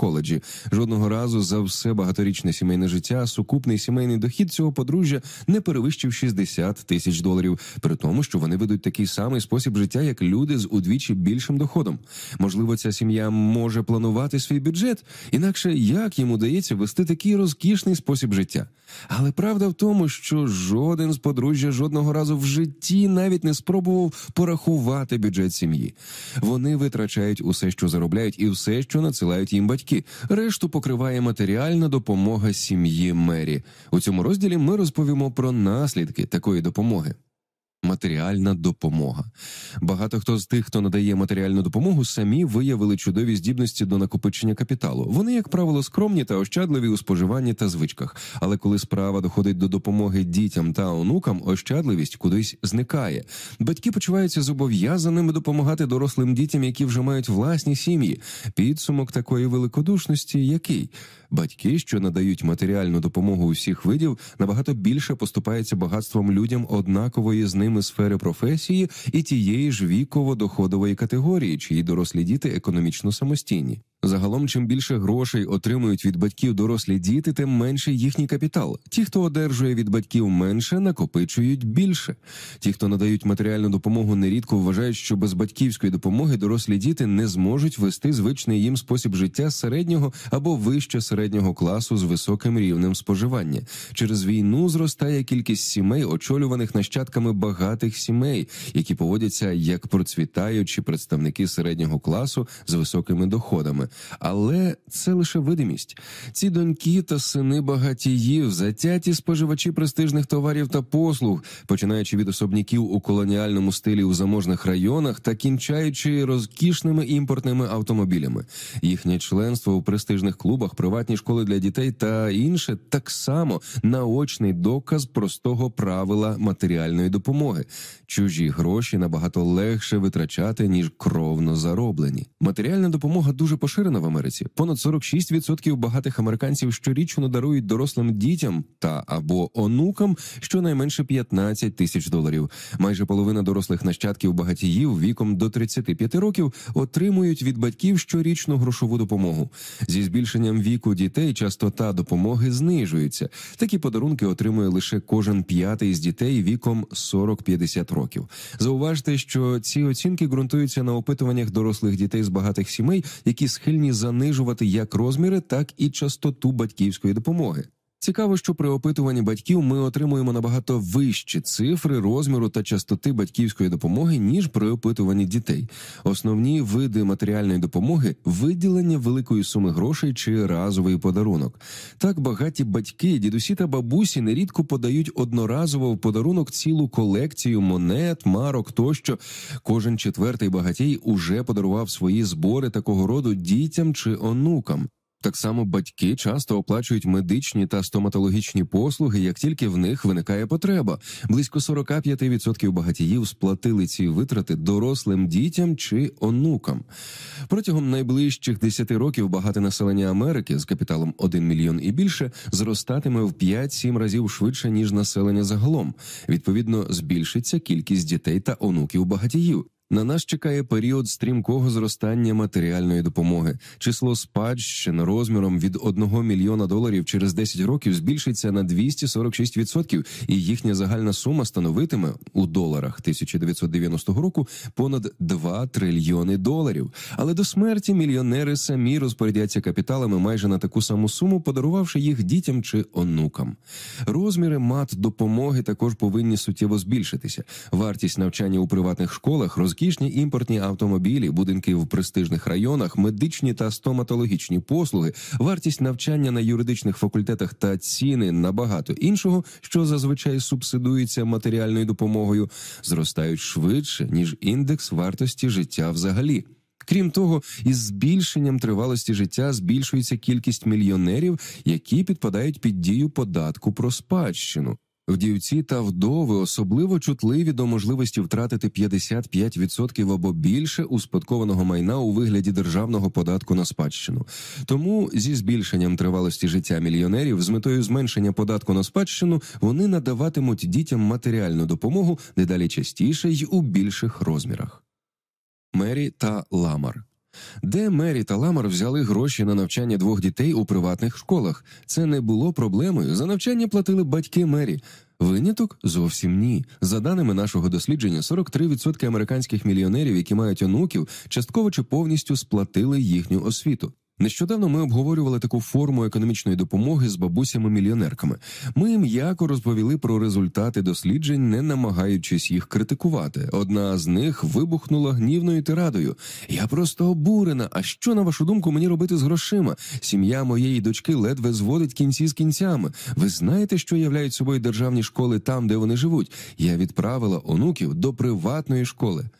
коледжі. Жодного разу за все багаторічне сімейне життя сукупний сімейний дохід цього подружжя не перевищив 60 тисяч доларів, при тому, що вони ведуть такий самий спосіб життя, як люди з удвічі більшим доходом. Можливо, ця сім'я може планувати свій бюджет, інакше як їм удається вести такий розкішний спосіб життя. Але правда в тому, що жоден з подружжя жодного разу в житті навіть не спробував порахувати бюджет сім'ї. Вони витрачають усе, що заробляють, і все, що надсилають їм батьки. Решту покриває матеріальна допомога сім'ї Мері. У цьому розділі ми розповімо про наслідки такої допомоги. Матеріальна допомога. Багато хто з тих, хто надає матеріальну допомогу, самі виявили чудові здібності до накопичення капіталу. Вони, як правило, скромні та ощадливі у споживанні та звичках. Але коли справа доходить до допомоги дітям та онукам, ощадливість кудись зникає. Батьки почуваються зобов'язаними допомагати дорослим дітям, які вже мають власні сім'ї. Підсумок такої великодушності, який батьки, що надають матеріальну допомогу усіх видів, набагато більше поступаються багатством людям однакової з ними сфери професії і тієї ж віково-доходової категорії, чиї дорослі діти економічно самостійні. Загалом, чим більше грошей отримують від батьків дорослі діти, тим менше їхній капітал. Ті, хто одержує від батьків менше, накопичують більше. Ті, хто надають матеріальну допомогу, нерідко вважають, що без батьківської допомоги дорослі діти не зможуть вести звичний їм спосіб життя середнього або вище середнього класу з високим рівнем споживання. Через війну зростає кількість сімей, очолюваних нащадками багатих сімей, які поводяться як процвітаючі представники середнього класу з високими доходами але це лише видимість. Ці доньки та сини багатіїв, затяті споживачі престижних товарів та послуг, починаючи від особняків у колоніальному стилі у заможних районах та кінчаючи розкішними імпортними автомобілями. Їхнє членство у престижних клубах, приватні школи для дітей та інше так само наочний доказ простого правила матеріальної допомоги. Чужі гроші набагато легше витрачати ніж кровно зароблені. Матеріальна допомога дуже поширена поширена в Америці. Понад 46% багатих американців щорічно дарують дорослим дітям та або онукам щонайменше 15 тисяч доларів. Майже половина дорослих нащадків багатіїв віком до 35 років отримують від батьків щорічну грошову допомогу. Зі збільшенням віку дітей частота допомоги знижується. Такі подарунки отримує лише кожен п'ятий з дітей віком 40-50 років. Зауважте, що ці оцінки ґрунтуються на опитуваннях дорослих дітей з багатих сімей, які схильні схильні занижувати як розміри, так і частоту батьківської допомоги. Цікаво, що при опитуванні батьків ми отримуємо набагато вищі цифри розміру та частоти батьківської допомоги ніж при опитуванні дітей. Основні види матеріальної допомоги виділення великої суми грошей чи разовий подарунок. Так багаті батьки, дідусі та бабусі нерідко подають одноразово в подарунок цілу колекцію монет, марок тощо. Кожен четвертий багатій уже подарував свої збори такого роду дітям чи онукам. Так само батьки часто оплачують медичні та стоматологічні послуги, як тільки в них виникає потреба. Близько 45% багатіїв сплатили ці витрати дорослим дітям чи онукам. Протягом найближчих 10 років багате населення Америки з капіталом 1 мільйон і більше зростатиме в 5-7 разів швидше ніж населення загалом. Відповідно, збільшиться кількість дітей та онуків багатіїв. На нас чекає період стрімкого зростання матеріальної допомоги. Число спадщин розміром від 1 мільйона доларів через 10 років збільшиться на 246%, і їхня загальна сума становитиме у доларах 1990 року понад 2 трильйони доларів. Але до смерті мільйонери самі розпорядяться капіталами майже на таку саму суму, подарувавши їх дітям чи онукам. Розміри мат допомоги також повинні суттєво збільшитися. Вартість навчання у приватних школах роз розкішні імпортні автомобілі, будинки в престижних районах, медичні та стоматологічні послуги, вартість навчання на юридичних факультетах та ціни на багато іншого, що зазвичай субсидується матеріальною допомогою, зростають швидше ніж індекс вартості життя взагалі. Крім того, із збільшенням тривалості життя збільшується кількість мільйонерів, які підпадають під дію податку про спадщину. Вдівці та вдови особливо чутливі до можливості втратити 55% або більше успадкованого майна у вигляді державного податку на спадщину. Тому зі збільшенням тривалості життя мільйонерів з метою зменшення податку на спадщину вони надаватимуть дітям матеріальну допомогу дедалі частіше й у більших розмірах. Мері та Ламар Де Мері та Ламар взяли гроші на навчання двох дітей у приватних школах? Це не було проблемою. За навчання платили батьки Мері. Виняток зовсім ні. За даними нашого дослідження, 43% американських мільйонерів, які мають онуків, частково чи повністю сплатили їхню освіту. Нещодавно ми обговорювали таку форму економічної допомоги з бабусями-мільйонерками. Ми м'яко розповіли про результати досліджень, не намагаючись їх критикувати. Одна з них вибухнула гнівною тирадою. Я просто обурена. А що на вашу думку мені робити з грошима? Сім'я моєї дочки ледве зводить кінці з кінцями. Ви знаєте, що являють собою державні школи там, де вони живуть? Я відправила онуків до приватної школи.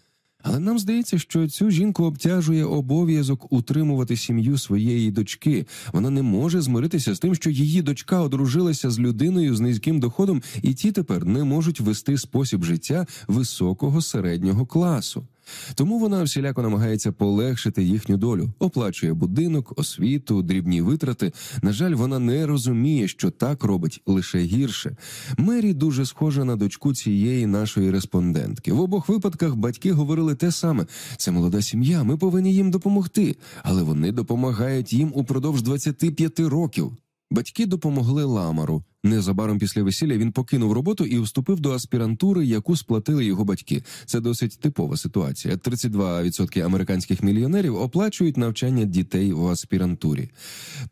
Але нам здається, що цю жінку обтяжує обов'язок утримувати сім'ю своєї дочки. Вона не може змиритися з тим, що її дочка одружилася з людиною з низьким доходом, і ті тепер не можуть вести спосіб життя високого середнього класу. Тому вона всіляко намагається полегшити їхню долю, оплачує будинок, освіту, дрібні витрати. На жаль, вона не розуміє, що так робить лише гірше. Мері дуже схожа на дочку цієї нашої респондентки. В обох випадках батьки говорили те саме: це молода сім'я, ми повинні їм допомогти, але вони допомагають їм упродовж 25 років. Батьки допомогли ламару. Незабаром після весілля він покинув роботу і вступив до аспірантури, яку сплатили його батьки. Це досить типова ситуація. 32% американських мільйонерів оплачують навчання дітей в аспірантурі.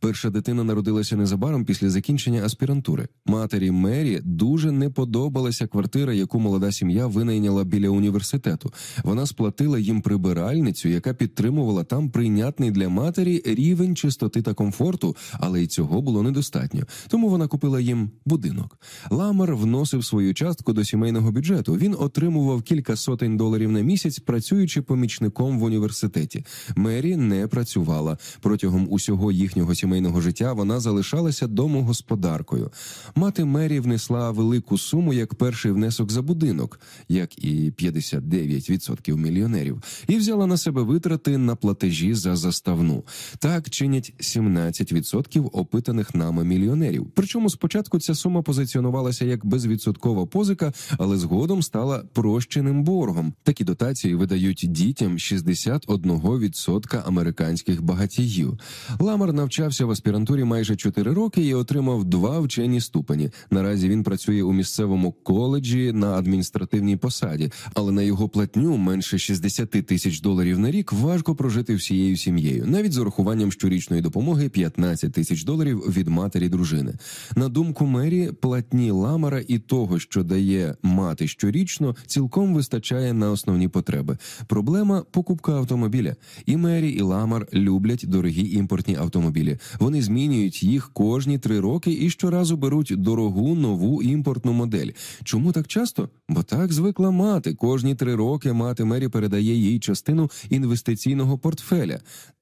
Перша дитина народилася незабаром після закінчення аспірантури. Матері Мері дуже не подобалася квартира, яку молода сім'я винайняла біля університету. Вона сплатила їм прибиральницю, яка підтримувала там прийнятний для матері рівень чистоти та комфорту, але й цього було недостатньо. Тому вона купила їм будинок. Ламер вносив свою частку до сімейного бюджету. Він отримував кілька сотень доларів на місяць, працюючи помічником в університеті. Мері не працювала протягом усього їхнього сімейного життя. Вона залишалася домогосподаркою. Мати Мері внесла велику суму як перший внесок за будинок, як і 59% мільйонерів, і взяла на себе витрати на платежі за заставну. Так чинять 17% опитаних нами мільйонерів. Причому спочатку. Спочатку ця сума позиціонувалася як безвідсоткова позика, але згодом стала прощеним боргом. Такі дотації видають дітям 61% американських багатіїв. Ламар навчався в аспірантурі майже 4 роки і отримав два вчені ступені. Наразі він працює у місцевому коледжі на адміністративній посаді, але на його платню менше 60 тисяч доларів на рік важко прожити всією сім'єю, навіть з урахуванням щорічної допомоги 15 тисяч доларів від матері дружини. На думку думку Мері, платні ламара і того, що дає мати щорічно, цілком вистачає на основні потреби. Проблема покупка автомобіля. І Мері, і Ламар люблять дорогі імпортні автомобілі. Вони змінюють їх кожні три роки і щоразу беруть дорогу нову імпортну модель. Чому так часто? Бо так звикла мати. Кожні три роки мати Мері передає їй частину інвестиційного портфеля.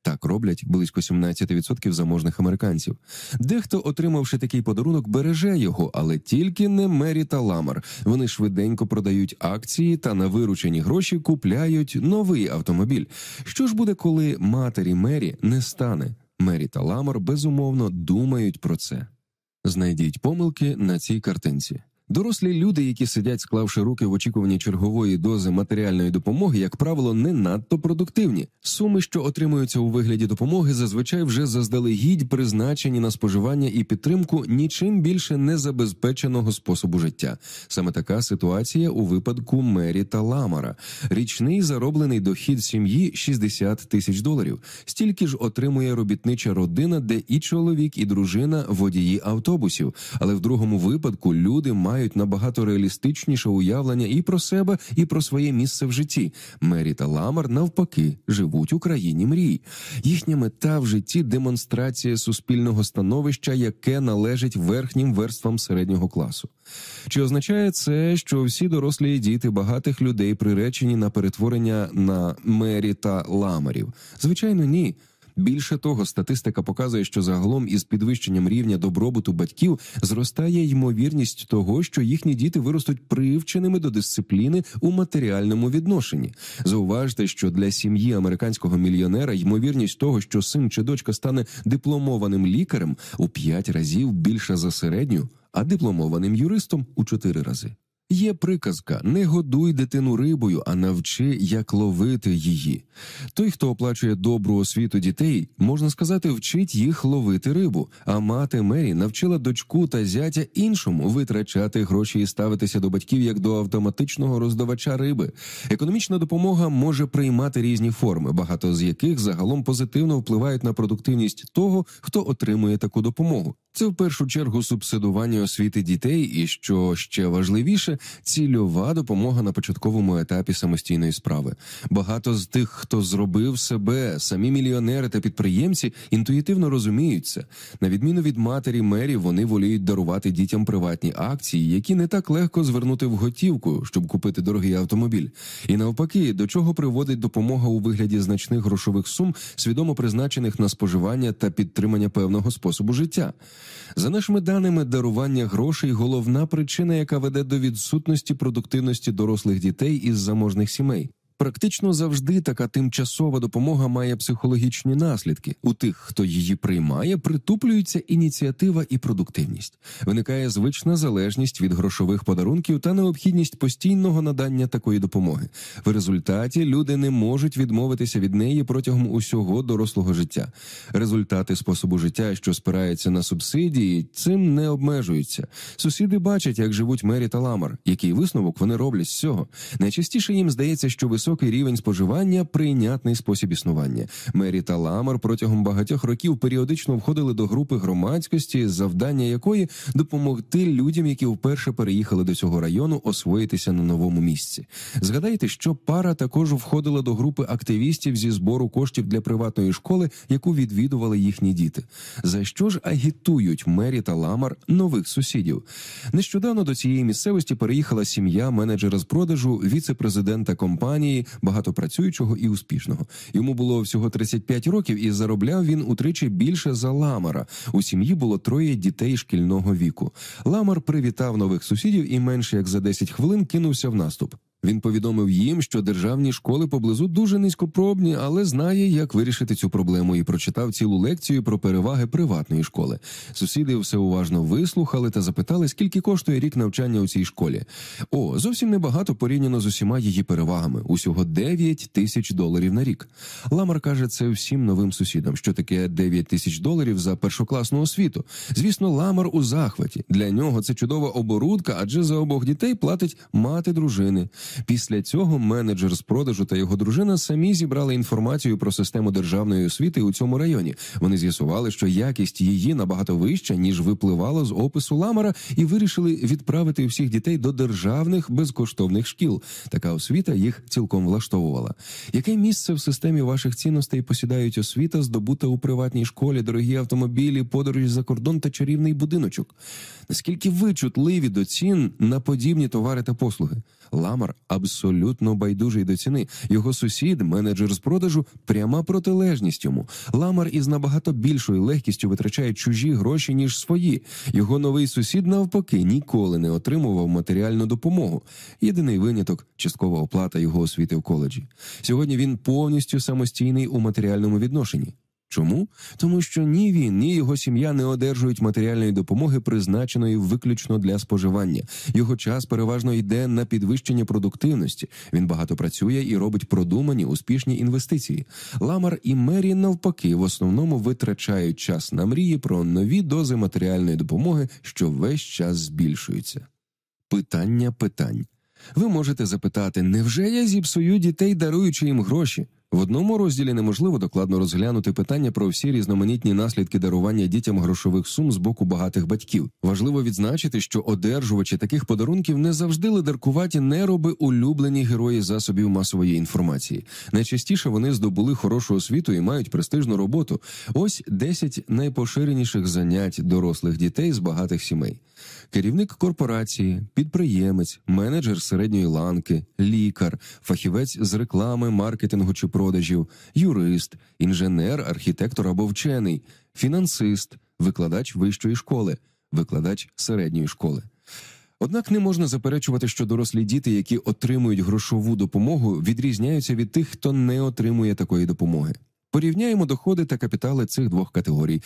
Так роблять близько 17% заможних американців. Дехто, отримавши такий подарунок, береже його, але тільки не Мері та Ламар. Вони швиденько продають акції та на виручені гроші купляють новий автомобіль. Що ж буде, коли матері Мері не стане? Мері та Ламар безумовно думають про це. Знайдіть помилки на цій картинці. Дорослі люди, які сидять, склавши руки в очікуванні чергової дози матеріальної допомоги, як правило, не надто продуктивні. Суми, що отримуються у вигляді допомоги, зазвичай вже заздалегідь призначені на споживання і підтримку нічим більше не забезпеченого способу життя. Саме така ситуація у випадку Мері та Ламара. Річний зароблений дохід сім'ї 60 тисяч доларів. Стільки ж отримує робітнича родина, де і чоловік, і дружина водії автобусів. Але в другому випадку люди мають мають набагато реалістичніше уявлення і про себе, і про своє місце в житті. Мері та Ламар навпаки живуть у країні мрій. Їхня мета в житті демонстрація суспільного становища, яке належить верхнім верствам середнього класу. Чи означає це, що всі дорослі діти багатих людей приречені на перетворення на мері та ламарів? Звичайно, ні. Більше того, статистика показує, що загалом із підвищенням рівня добробуту батьків зростає ймовірність того, що їхні діти виростуть привченими до дисципліни у матеріальному відношенні. Зауважте, що для сім'ї американського мільйонера ймовірність того, що син чи дочка стане дипломованим лікарем, у п'ять разів більша за середню, а дипломованим юристом у чотири рази. Є приказка не годуй дитину рибою, а навчи, як ловити її. Той, хто оплачує добру освіту дітей, можна сказати, вчить їх ловити рибу. А мати Мері навчила дочку та зятя іншому витрачати гроші і ставитися до батьків як до автоматичного роздавача риби. Економічна допомога може приймати різні форми, багато з яких загалом позитивно впливають на продуктивність того, хто отримує таку допомогу. Це в першу чергу субсидування освіти дітей, і що ще важливіше, цільова допомога на початковому етапі самостійної справи. Багато з тих, хто зробив себе, самі мільйонери та підприємці, інтуїтивно розуміються. На відміну від матері мері, вони воліють дарувати дітям приватні акції, які не так легко звернути в готівку, щоб купити дорогий автомобіль. І навпаки, до чого приводить допомога у вигляді значних грошових сум, свідомо призначених на споживання та підтримання певного способу життя. За нашими даними, дарування грошей головна причина, яка веде до відсутності продуктивності дорослих дітей із заможних сімей. Практично завжди така тимчасова допомога має психологічні наслідки. У тих, хто її приймає, притуплюється ініціатива і продуктивність. Виникає звична залежність від грошових подарунків та необхідність постійного надання такої допомоги. В результаті люди не можуть відмовитися від неї протягом усього дорослого життя. Результати способу життя, що спирається на субсидії, цим не обмежуються. Сусіди бачать, як живуть Мері та Ламар, який висновок вони роблять з цього. Найчастіше їм здається, що високий високий рівень споживання прийнятний спосіб існування. Мері та Ламар протягом багатьох років періодично входили до групи громадськості, завдання якої допомогти людям, які вперше переїхали до цього району, освоїтися на новому місці. Згадайте, що пара також входила до групи активістів зі збору коштів для приватної школи, яку відвідували їхні діти. За що ж агітують Мері та Ламар нових сусідів? Нещодавно до цієї місцевості переїхала сім'я менеджера з продажу віце-президента компанії компанії, багатопрацюючого і успішного. Йому було всього 35 років, і заробляв він утричі більше за ламара. У сім'ї було троє дітей шкільного віку. Ламар привітав нових сусідів і менше як за 10 хвилин кинувся в наступ. Він повідомив їм, що державні школи поблизу дуже низькопробні, але знає, як вирішити цю проблему, і прочитав цілу лекцію про переваги приватної школи. Сусіди все уважно вислухали та запитали, скільки коштує рік навчання у цій школі. О, зовсім небагато порівняно з усіма її перевагами. Усього 9 тисяч доларів на рік. Ламар каже це всім новим сусідам, що таке 9 тисяч доларів за першокласну освіту. Звісно, ламар у захваті. Для нього це чудова оборудка, адже за обох дітей платить мати дружини. Після цього менеджер з продажу та його дружина самі зібрали інформацію про систему державної освіти у цьому районі. Вони з'ясували, що якість її набагато вища ніж випливала з опису ламара, і вирішили відправити всіх дітей до державних безкоштовних шкіл. Така освіта їх цілком влаштовувала. Яке місце в системі ваших цінностей посідають освіта, здобута у приватній школі, дорогі автомобілі, подорожі за кордон та чарівний будиночок? Наскільки ви чутливі до цін на подібні товари та послуги? Ламар абсолютно байдужий до ціни. Його сусід, менеджер з продажу, пряма протилежність йому. Ламар із набагато більшою легкістю витрачає чужі гроші ніж свої. Його новий сусід, навпаки, ніколи не отримував матеріальну допомогу. Єдиний виняток часткова оплата його освіти в коледжі. Сьогодні він повністю самостійний у матеріальному відношенні. Чому? Тому що ні він, ні його сім'я не одержують матеріальної допомоги, призначеної виключно для споживання. Його час переважно йде на підвищення продуктивності. Він багато працює і робить продумані успішні інвестиції. Ламар і Мері навпаки в основному витрачають час на мрії про нові дози матеріальної допомоги, що весь час збільшуються. Питання питань. Ви можете запитати, невже я зіпсую дітей, даруючи їм гроші? В одному розділі неможливо докладно розглянути питання про всі різноманітні наслідки дарування дітям грошових сум з боку багатих батьків. Важливо відзначити, що одержувачі таких подарунків не завжди лидеркуваті нероби улюблені герої засобів масової інформації. Найчастіше вони здобули хорошу освіту і мають престижну роботу. Ось 10 найпоширеніших занять дорослих дітей з багатих сімей. Керівник корпорації, підприємець, менеджер середньої ланки, лікар, фахівець з реклами, маркетингу чи продажів, юрист, інженер, архітектор або вчений, фінансист, викладач вищої школи, викладач середньої школи. Однак не можна заперечувати, що дорослі діти, які отримують грошову допомогу, відрізняються від тих, хто не отримує такої допомоги. Порівняємо доходи та капітали цих двох категорій,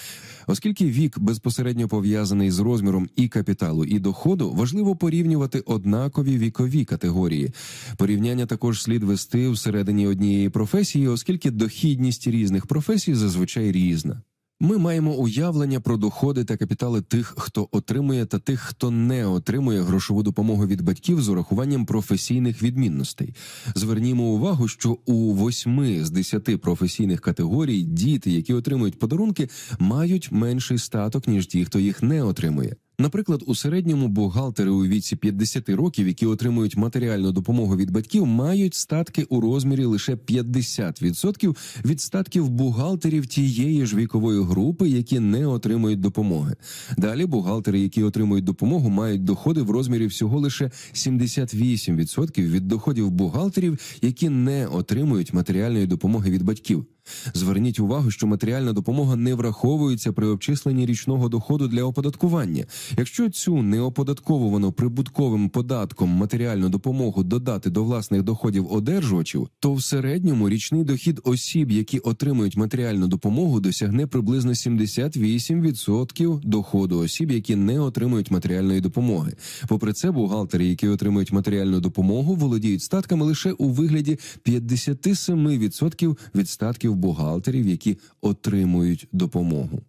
оскільки вік безпосередньо пов'язаний з розміром і капіталу, і доходу, важливо порівнювати однакові вікові категорії. Порівняння також слід вести всередині однієї професії, оскільки дохідність різних професій зазвичай різна. Ми маємо уявлення про доходи та капітали тих, хто отримує, та тих, хто не отримує грошову допомогу від батьків з урахуванням професійних відмінностей. Звернімо увагу, що у восьми з десяти професійних категорій діти, які отримують подарунки, мають менший статок ніж ті, хто їх не отримує. Наприклад, у середньому бухгалтери у віці 50 років, які отримують матеріальну допомогу від батьків, мають статки у розмірі лише 50% від статків бухгалтерів тієї ж вікової групи, які не отримують допомоги. Далі бухгалтери, які отримують допомогу, мають доходи в розмірі всього лише 78% від доходів бухгалтерів, які не отримують матеріальної допомоги від батьків. Зверніть увагу, що матеріальна допомога не враховується при обчисленні річного доходу для оподаткування. Якщо цю неоподатковувану прибутковим податком матеріальну допомогу додати до власних доходів одержувачів, то в середньому річний дохід осіб, які отримують матеріальну допомогу, досягне приблизно 78% доходу осіб, які не отримують матеріальної допомоги. Попри це, бухгалтери, які отримують матеріальну допомогу, володіють статками лише у вигляді 57% від статків бухгалтерів, які отримують допомогу.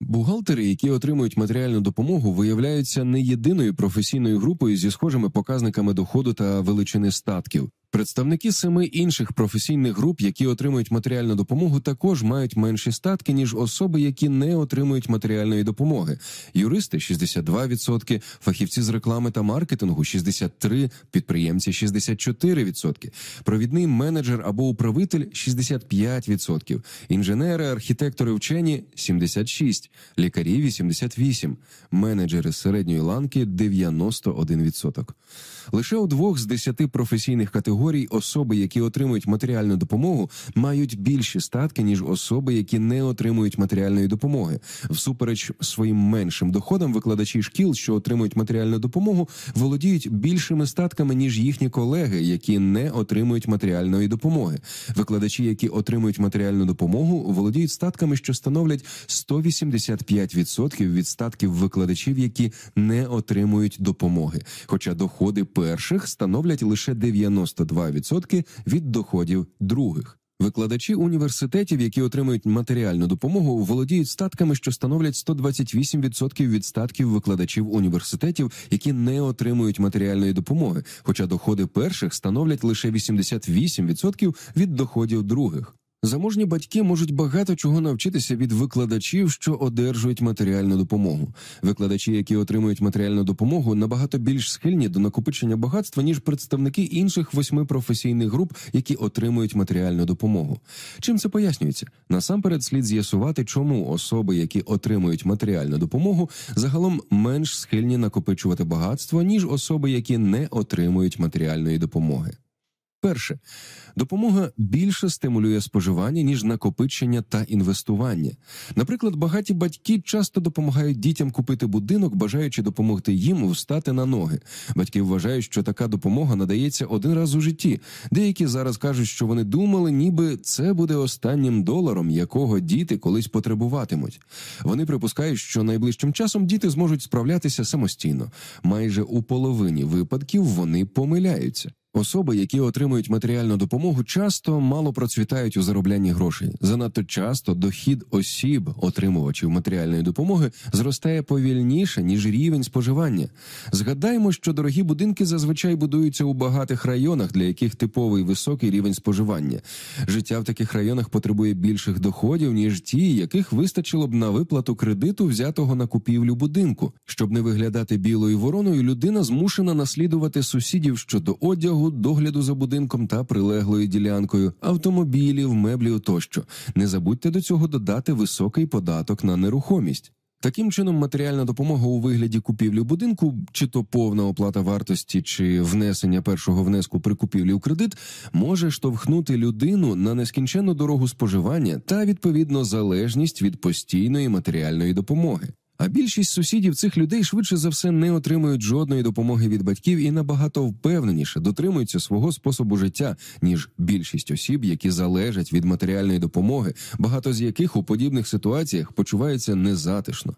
Бухгалтери, які отримують матеріальну допомогу, виявляються не єдиною професійною групою зі схожими показниками доходу та величини статків. Представники семи інших професійних груп, які отримують матеріальну допомогу, також мають менші статки ніж особи, які не отримують матеріальної допомоги. Юристи 62%, фахівці з реклами та маркетингу 63%, підприємці 64%, провідний менеджер або управитель 65%, інженери, архітектори, вчені 76%, лікарі 88%, менеджери середньої ланки 91%. Лише у двох з десяти професійних категорій особи, які отримують матеріальну допомогу, мають більші статки ніж особи, які не отримують матеріальної допомоги. Всупереч своїм меншим доходам, викладачі шкіл, що отримують матеріальну допомогу, володіють більшими статками ніж їхні колеги, які не отримують матеріальної допомоги. Викладачі, які отримують матеріальну допомогу, володіють статками, що становлять 185% від статків викладачів, які не отримують допомоги. Хоча доходи перших становлять лише 92% від доходів других. Викладачі університетів, які отримують матеріальну допомогу, володіють статками, що становлять 128% від статків викладачів університетів, які не отримують матеріальної допомоги, хоча доходи перших становлять лише 88% від доходів других. Заможні батьки можуть багато чого навчитися від викладачів, що одержують матеріальну допомогу. Викладачі, які отримують матеріальну допомогу, набагато більш схильні до накопичення багатства ніж представники інших восьми професійних груп, які отримують матеріальну допомогу. Чим це пояснюється? Насамперед слід з'ясувати, чому особи, які отримують матеріальну допомогу, загалом менш схильні накопичувати багатство ніж особи, які не отримують матеріальної допомоги. Перше допомога більше стимулює споживання ніж накопичення та інвестування. Наприклад, багаті батьки часто допомагають дітям купити будинок, бажаючи допомогти їм встати на ноги. Батьки вважають, що така допомога надається один раз у житті. Деякі зараз кажуть, що вони думали, ніби це буде останнім доларом, якого діти колись потребуватимуть. Вони припускають, що найближчим часом діти зможуть справлятися самостійно. Майже у половині випадків вони помиляються. Особи, які отримують матеріальну допомогу, часто мало процвітають у зароблянні грошей. Занадто часто дохід осіб, отримувачів матеріальної допомоги, зростає повільніше ніж рівень споживання. Згадаймо, що дорогі будинки зазвичай будуються у багатих районах, для яких типовий високий рівень споживання. Життя в таких районах потребує більших доходів ніж ті, яких вистачило б на виплату кредиту, взятого на купівлю будинку. Щоб не виглядати білою вороною, людина змушена наслідувати сусідів щодо одягу догляду за будинком та прилеглою ділянкою, автомобілів, меблів тощо. Не забудьте до цього додати високий податок на нерухомість. Таким чином, матеріальна допомога у вигляді купівлі будинку, чи то повна оплата вартості, чи внесення першого внеску при купівлі у кредит, може штовхнути людину на нескінченну дорогу споживання та відповідно залежність від постійної матеріальної допомоги. А більшість сусідів цих людей швидше за все не отримують жодної допомоги від батьків і набагато впевненіше дотримуються свого способу життя, ніж більшість осіб, які залежать від матеріальної допомоги, багато з яких у подібних ситуаціях почуваються незатишно.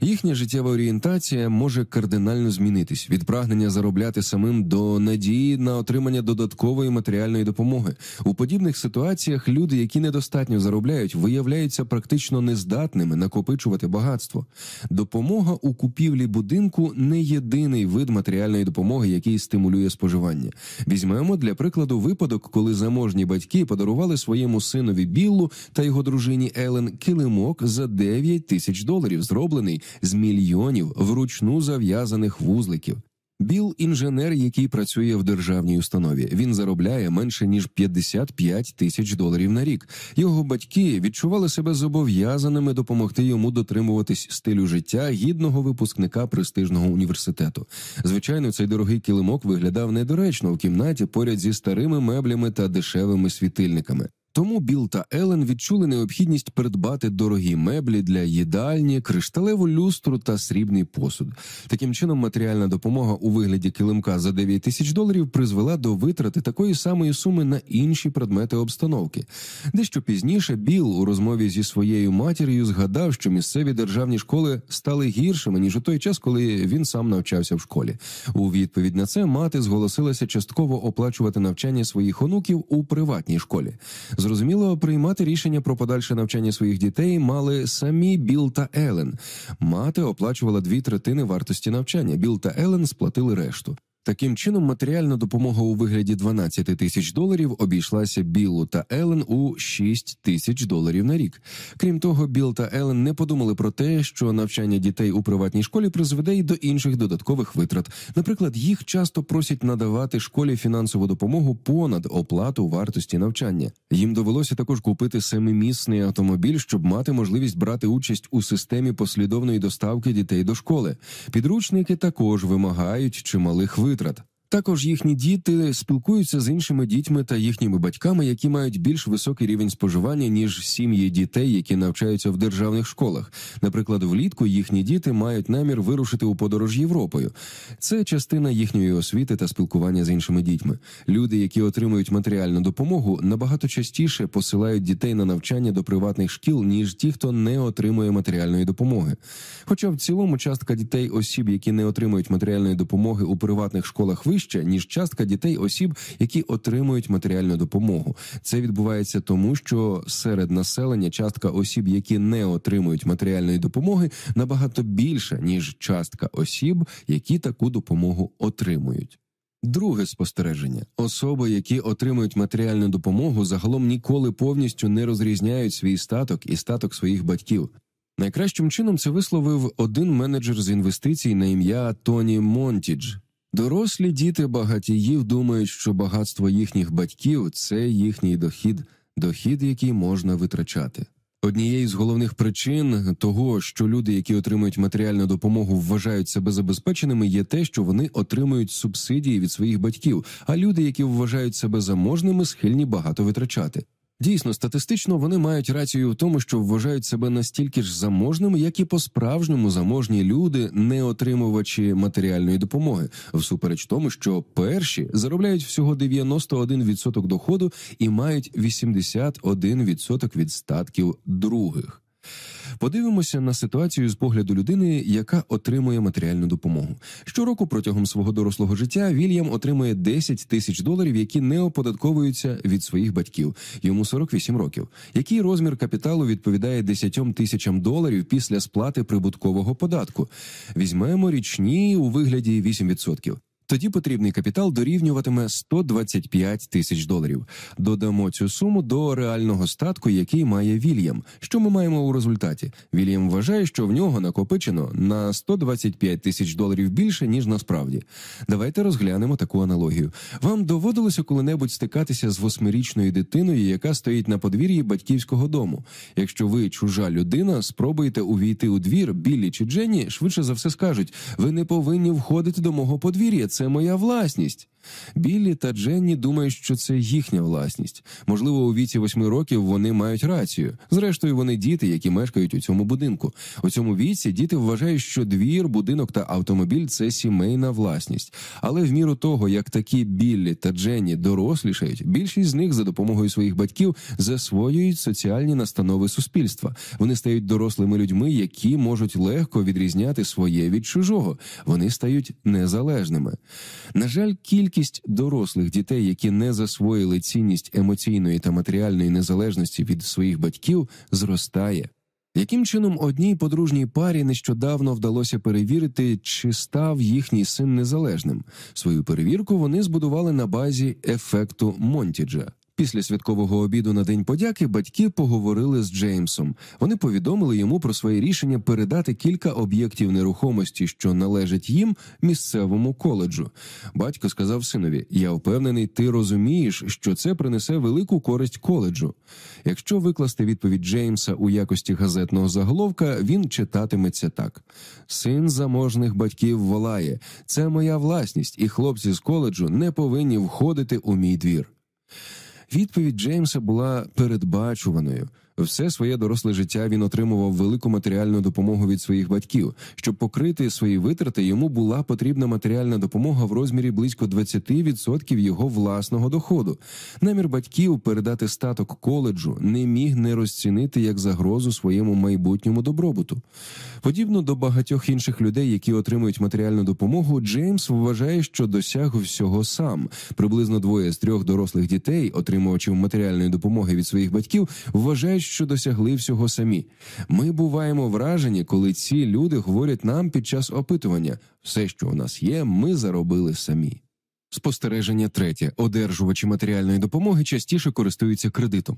Їхня життєва орієнтація може кардинально змінитись від прагнення заробляти самим до надії на отримання додаткової матеріальної допомоги. У подібних ситуаціях люди, які недостатньо заробляють, виявляються практично нездатними накопичувати багатство. Допомога у купівлі будинку не єдиний вид матеріальної допомоги, який стимулює споживання. Візьмемо для прикладу випадок, коли заможні батьки подарували своєму синові Біллу та його дружині Елен килимок за 9 тисяч доларів, зроблений з мільйонів вручну зав'язаних вузликів. Біл інженер, який працює в державній установі. Він заробляє менше ніж 55 тисяч доларів на рік. Його батьки відчували себе зобов'язаними допомогти йому дотримуватись стилю життя гідного випускника престижного університету. Звичайно, цей дорогий килимок виглядав недоречно в кімнаті поряд зі старими меблями та дешевими світильниками. Тому Біл та Елен відчули необхідність придбати дорогі меблі для їдальні, кришталеву люстру та срібний посуд. Таким чином, матеріальна допомога у вигляді килимка за 9 тисяч доларів призвела до витрати такої самої суми на інші предмети обстановки. Дещо пізніше Біл у розмові зі своєю матір'ю згадав, що місцеві державні школи стали гіршими ніж у той час, коли він сам навчався в школі. У відповідь на це мати зголосилася частково оплачувати навчання своїх онуків у приватній школі. Зрозуміло, приймати рішення про подальше навчання своїх дітей мали самі Біл та Елен. Мати оплачувала дві третини вартості навчання. Біл та Елен сплатили решту. Таким чином, матеріальна допомога у вигляді 12 тисяч доларів обійшлася Білу та Елен у 6 тисяч доларів на рік. Крім того, Біл та Елен не подумали про те, що навчання дітей у приватній школі призведе й до інших додаткових витрат. Наприклад, їх часто просять надавати школі фінансову допомогу понад оплату вартості навчання. Їм довелося також купити семимісний автомобіль, щоб мати можливість брати участь у системі послідовної доставки дітей до школи. Підручники також вимагають чималих витрат витрат. Також їхні діти спілкуються з іншими дітьми та їхніми батьками, які мають більш високий рівень споживання ніж сім'ї дітей, які навчаються в державних школах. Наприклад, влітку їхні діти мають намір вирушити у подорож Європою. Це частина їхньої освіти та спілкування з іншими дітьми. Люди, які отримують матеріальну допомогу, набагато частіше посилають дітей на навчання до приватних шкіл, ніж ті, хто не отримує матеріальної допомоги. Хоча в цілому частка дітей осіб, які не отримують матеріальної допомоги у приватних школах вища, вища ніж частка дітей осіб, які отримують матеріальну допомогу. Це відбувається тому, що серед населення частка осіб, які не отримують матеріальної допомоги, набагато більша ніж частка осіб, які таку допомогу отримують. Друге спостереження: особи, які отримують матеріальну допомогу, загалом ніколи повністю не розрізняють свій статок і статок своїх батьків. Найкращим чином це висловив один менеджер з інвестицій на ім'я Тоні Монтідж. Дорослі діти багатіїв думають, що багатство їхніх батьків це їхній дохід, дохід, який можна витрачати. Однією з головних причин того, що люди, які отримують матеріальну допомогу, вважають себе забезпеченими, є те, що вони отримують субсидії від своїх батьків, а люди, які вважають себе заможними, схильні багато витрачати. Дійсно, статистично вони мають рацію в тому, що вважають себе настільки ж заможними, як і по справжньому заможні люди, не отримувачі матеріальної допомоги, всупереч тому, що перші заробляють всього 91% доходу і мають 81% від статків других. Подивимося на ситуацію з погляду людини, яка отримує матеріальну допомогу. Щороку протягом свого дорослого життя Вільям отримує 10 тисяч доларів, які не оподатковуються від своїх батьків. Йому 48 років. Який розмір капіталу відповідає 10 тисячам доларів після сплати прибуткового податку? Візьмемо річні у вигляді 8%. Тоді потрібний капітал дорівнюватиме 125 тисяч доларів. Додамо цю суму до реального статку, який має Вільям. Що ми маємо у результаті? Вільям вважає, що в нього накопичено на 125 тисяч доларів більше ніж насправді. Давайте розглянемо таку аналогію. Вам доводилося коли-небудь стикатися з восьмирічною дитиною, яка стоїть на подвір'ї батьківського дому. Якщо ви чужа людина, спробуйте увійти у двір, Біллі чи Дженні, швидше за все скажуть: ви не повинні входити до мого подвір'я це моя власність. Біллі та Дженні думають, що це їхня власність. Можливо, у віці восьми років вони мають рацію. Зрештою, вони діти, які мешкають у цьому будинку. У цьому віці діти вважають, що двір, будинок та автомобіль це сімейна власність. Але в міру того, як такі Біллі та Дженні дорослішають, більшість з них за допомогою своїх батьків засвоюють соціальні настанови суспільства. Вони стають дорослими людьми, які можуть легко відрізняти своє від чужого. Вони стають незалежними. На жаль, кількість дорослих дітей, які не засвоїли цінність емоційної та матеріальної незалежності від своїх батьків, зростає. Яким чином одній подружній парі нещодавно вдалося перевірити, чи став їхній син незалежним? Свою перевірку вони збудували на базі ефекту Монтіджа. Після святкового обіду на день подяки батьки поговорили з Джеймсом. Вони повідомили йому про своє рішення передати кілька об'єктів нерухомості, що належать їм місцевому коледжу. Батько сказав синові: Я впевнений, ти розумієш, що це принесе велику користь коледжу. Якщо викласти відповідь Джеймса у якості газетного заголовка, він читатиметься так: син заможних батьків волає, це моя власність, і хлопці з коледжу не повинні входити у мій двір. Відповідь Джеймса була передбачуваною. Все своє доросле життя він отримував велику матеріальну допомогу від своїх батьків. Щоб покрити свої витрати, йому була потрібна матеріальна допомога в розмірі близько 20% його власного доходу. Намір батьків передати статок коледжу не міг не розцінити як загрозу своєму майбутньому добробуту. Подібно до багатьох інших людей, які отримують матеріальну допомогу, Джеймс вважає, що досяг всього сам. Приблизно двоє з трьох дорослих дітей, отримувачів матеріальної допомоги від своїх батьків, вважають, що досягли всього самі. Ми буваємо вражені, коли ці люди говорять нам під час опитування все, що у нас є, ми заробили самі. Спостереження третє. Одержувачі матеріальної допомоги частіше користуються кредитом.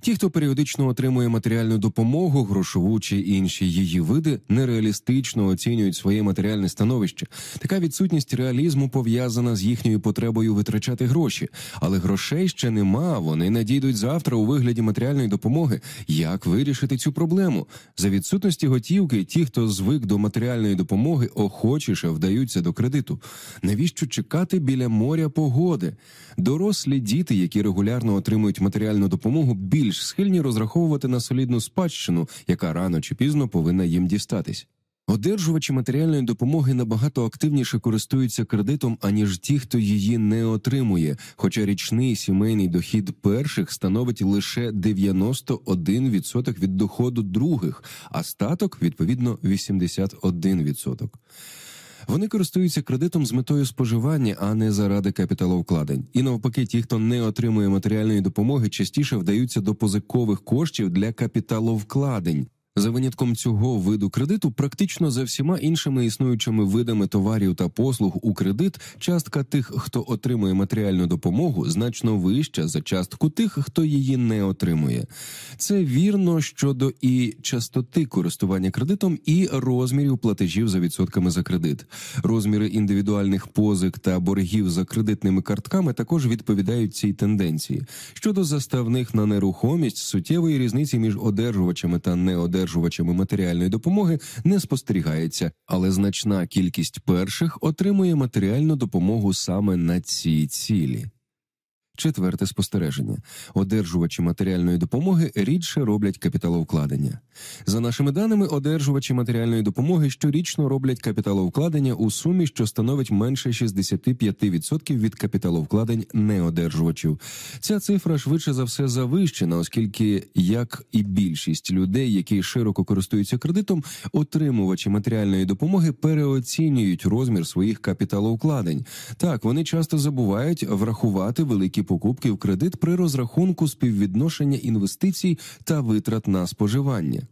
Ті, хто періодично отримує матеріальну допомогу, грошову чи інші її види, нереалістично оцінюють своє матеріальне становище. Така відсутність реалізму пов'язана з їхньою потребою витрачати гроші, але грошей ще нема. Вони надійдуть завтра у вигляді матеріальної допомоги. Як вирішити цю проблему? За відсутності готівки, ті, хто звик до матеріальної допомоги, охочіше вдаються до кредиту. Навіщо чекати біля моря погоди. Дорослі діти, які регулярно отримують матеріальну допомогу, більш схильні розраховувати на солідну спадщину, яка рано чи пізно повинна їм дістатись. Одержувачі матеріальної допомоги набагато активніше користуються кредитом, аніж ті, хто її не отримує. Хоча річний сімейний дохід перших становить лише 91% від доходу других, а статок відповідно 81%. Вони користуються кредитом з метою споживання, а не заради капіталовкладень. І навпаки, ті, хто не отримує матеріальної допомоги, частіше вдаються до позикових коштів для капіталовкладень. За винятком цього виду кредиту, практично за всіма іншими існуючими видами товарів та послуг у кредит, частка тих, хто отримує матеріальну допомогу, значно вища за частку тих, хто її не отримує. Це вірно щодо і частоти користування кредитом, і розмірів платежів за відсотками за кредит. Розміри індивідуальних позик та боргів за кредитними картками також відповідають цій тенденції. Щодо заставних на нерухомість, суттєвої різниці між одержувачами та неодержувачами одержувачами матеріальної допомоги не спостерігається, але значна кількість перших отримує матеріальну допомогу саме на ці цілі. Четверте спостереження: одержувачі матеріальної допомоги рідше роблять капіталовкладення. За нашими даними, одержувачі матеріальної допомоги щорічно роблять капіталовкладення у сумі, що становить менше 65% від капіталовкладень неодержувачів. Ця цифра швидше за все завищена, оскільки, як і більшість людей, які широко користуються кредитом, отримувачі матеріальної допомоги переоцінюють розмір своїх капіталовкладень. Так вони часто забувають врахувати великі покупки в кредит при розрахунку співвідношення інвестицій та витрат на споживання.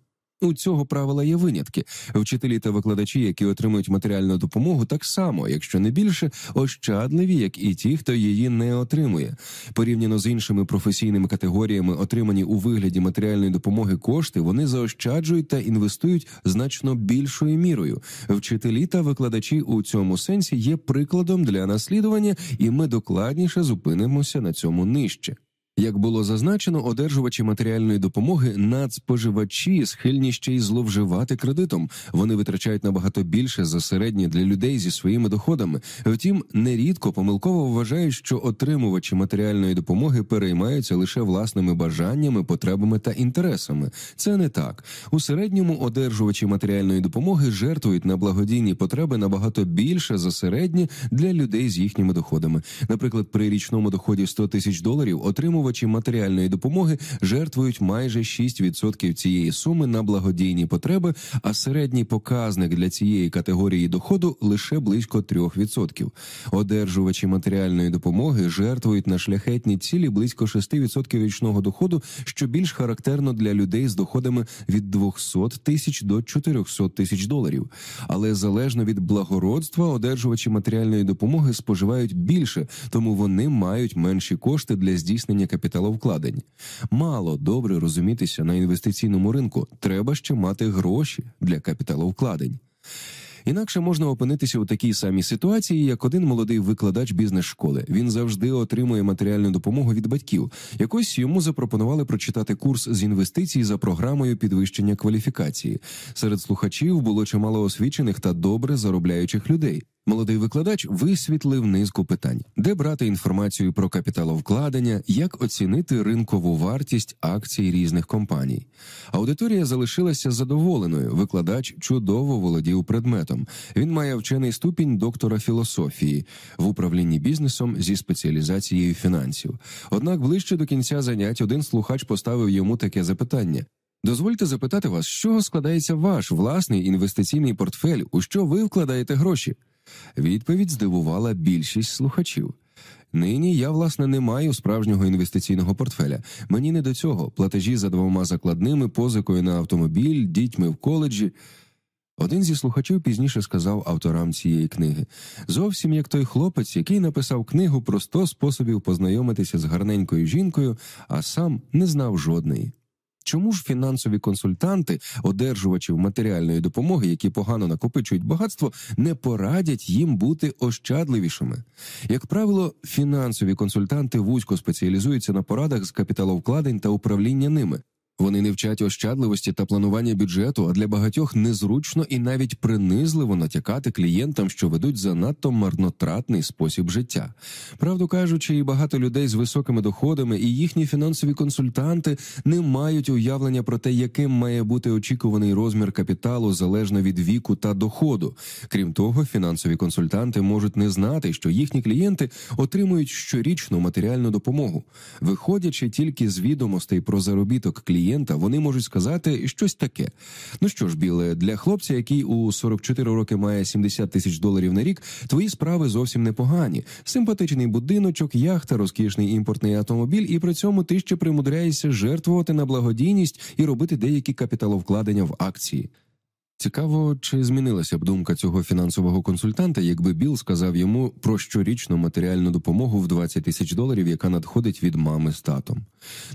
У цього правила є винятки. Вчителі та викладачі, які отримують матеріальну допомогу, так само, якщо не більше, ощадливі, як і ті, хто її не отримує. Порівняно з іншими професійними категоріями, отримані у вигляді матеріальної допомоги кошти, вони заощаджують та інвестують значно більшою мірою. Вчителі та викладачі у цьому сенсі є прикладом для наслідування, і ми докладніше зупинимося на цьому нижче. Як було зазначено, одержувачі матеріальної допомоги надспоживачі схильні ще й зловживати кредитом. Вони витрачають набагато більше за середні для людей зі своїми доходами. Втім, нерідко помилково вважають, що отримувачі матеріальної допомоги переймаються лише власними бажаннями, потребами та інтересами. Це не так. У середньому одержувачі матеріальної допомоги жертвують на благодійні потреби набагато більше за середні для людей з їхніми доходами. Наприклад, при річному доході 100 тисяч доларів отримувачі матеріальної допомоги жертвують майже 6% цієї суми на благодійні потреби, а середній показник для цієї категорії доходу лише близько 3%. Одержувачі матеріальної допомоги жертвують на шляхетні цілі близько 6% річного доходу, що більш характерно для людей з доходами від 200 тисяч до 400 тисяч доларів. Але залежно від благородства, одержувачі матеріальної допомоги споживають більше, тому вони мають менші кошти для здійснення капіталовкладень. Мало добре розумітися на інвестиційному ринку. Треба ще мати гроші для капіталовкладень. Інакше можна опинитися у такій самій ситуації, як один молодий викладач бізнес-школи. Він завжди отримує матеріальну допомогу від батьків. Якось йому запропонували прочитати курс з інвестицій за програмою підвищення кваліфікації. Серед слухачів було чимало освічених та добре заробляючих людей. Молодий викладач висвітлив низку питань, де брати інформацію про капіталовкладення, як оцінити ринкову вартість акцій різних компаній. Аудиторія залишилася задоволеною. Викладач чудово володів предметом. Він має вчений ступінь доктора філософії в управлінні бізнесом зі спеціалізацією фінансів. Однак ближче до кінця занять один слухач поставив йому таке запитання. Дозвольте запитати вас, з чого складається ваш власний інвестиційний портфель, у що ви вкладаєте гроші? Відповідь здивувала більшість слухачів. Нині я, власне, не маю справжнього інвестиційного портфеля. Мені не до цього платежі за двома закладними, позикою на автомобіль, дітьми в коледжі. Один зі слухачів пізніше сказав авторам цієї книги зовсім як той хлопець, який написав книгу про 100 способів познайомитися з гарненькою жінкою, а сам не знав жодної. Чому ж фінансові консультанти, одержувачів матеріальної допомоги, які погано накопичують багатство, не порадять їм бути ощадливішими? Як правило, фінансові консультанти вузько спеціалізуються на порадах з капіталовкладень та управління ними. Вони не вчать ощадливості та планування бюджету, а для багатьох незручно і навіть принизливо натякати клієнтам, що ведуть занадто марнотратний спосіб життя. Правду кажучи, і багато людей з високими доходами і їхні фінансові консультанти не мають уявлення про те, яким має бути очікуваний розмір капіталу залежно від віку та доходу. Крім того, фінансові консультанти можуть не знати, що їхні клієнти отримують щорічну матеріальну допомогу, виходячи тільки з відомостей про заробіток клієнтів, клієнта, вони можуть сказати щось таке. Ну що ж, біле, для хлопця, який у 44 роки має 70 тисяч доларів на рік, твої справи зовсім непогані. Симпатичний будиночок, яхта, розкішний імпортний автомобіль, і при цьому ти ще примудряєшся жертвувати на благодійність і робити деякі капіталовкладення в акції. Цікаво, чи змінилася б думка цього фінансового консультанта, якби Біл сказав йому про щорічну матеріальну допомогу в 20 тисяч доларів, яка надходить від мами з татом.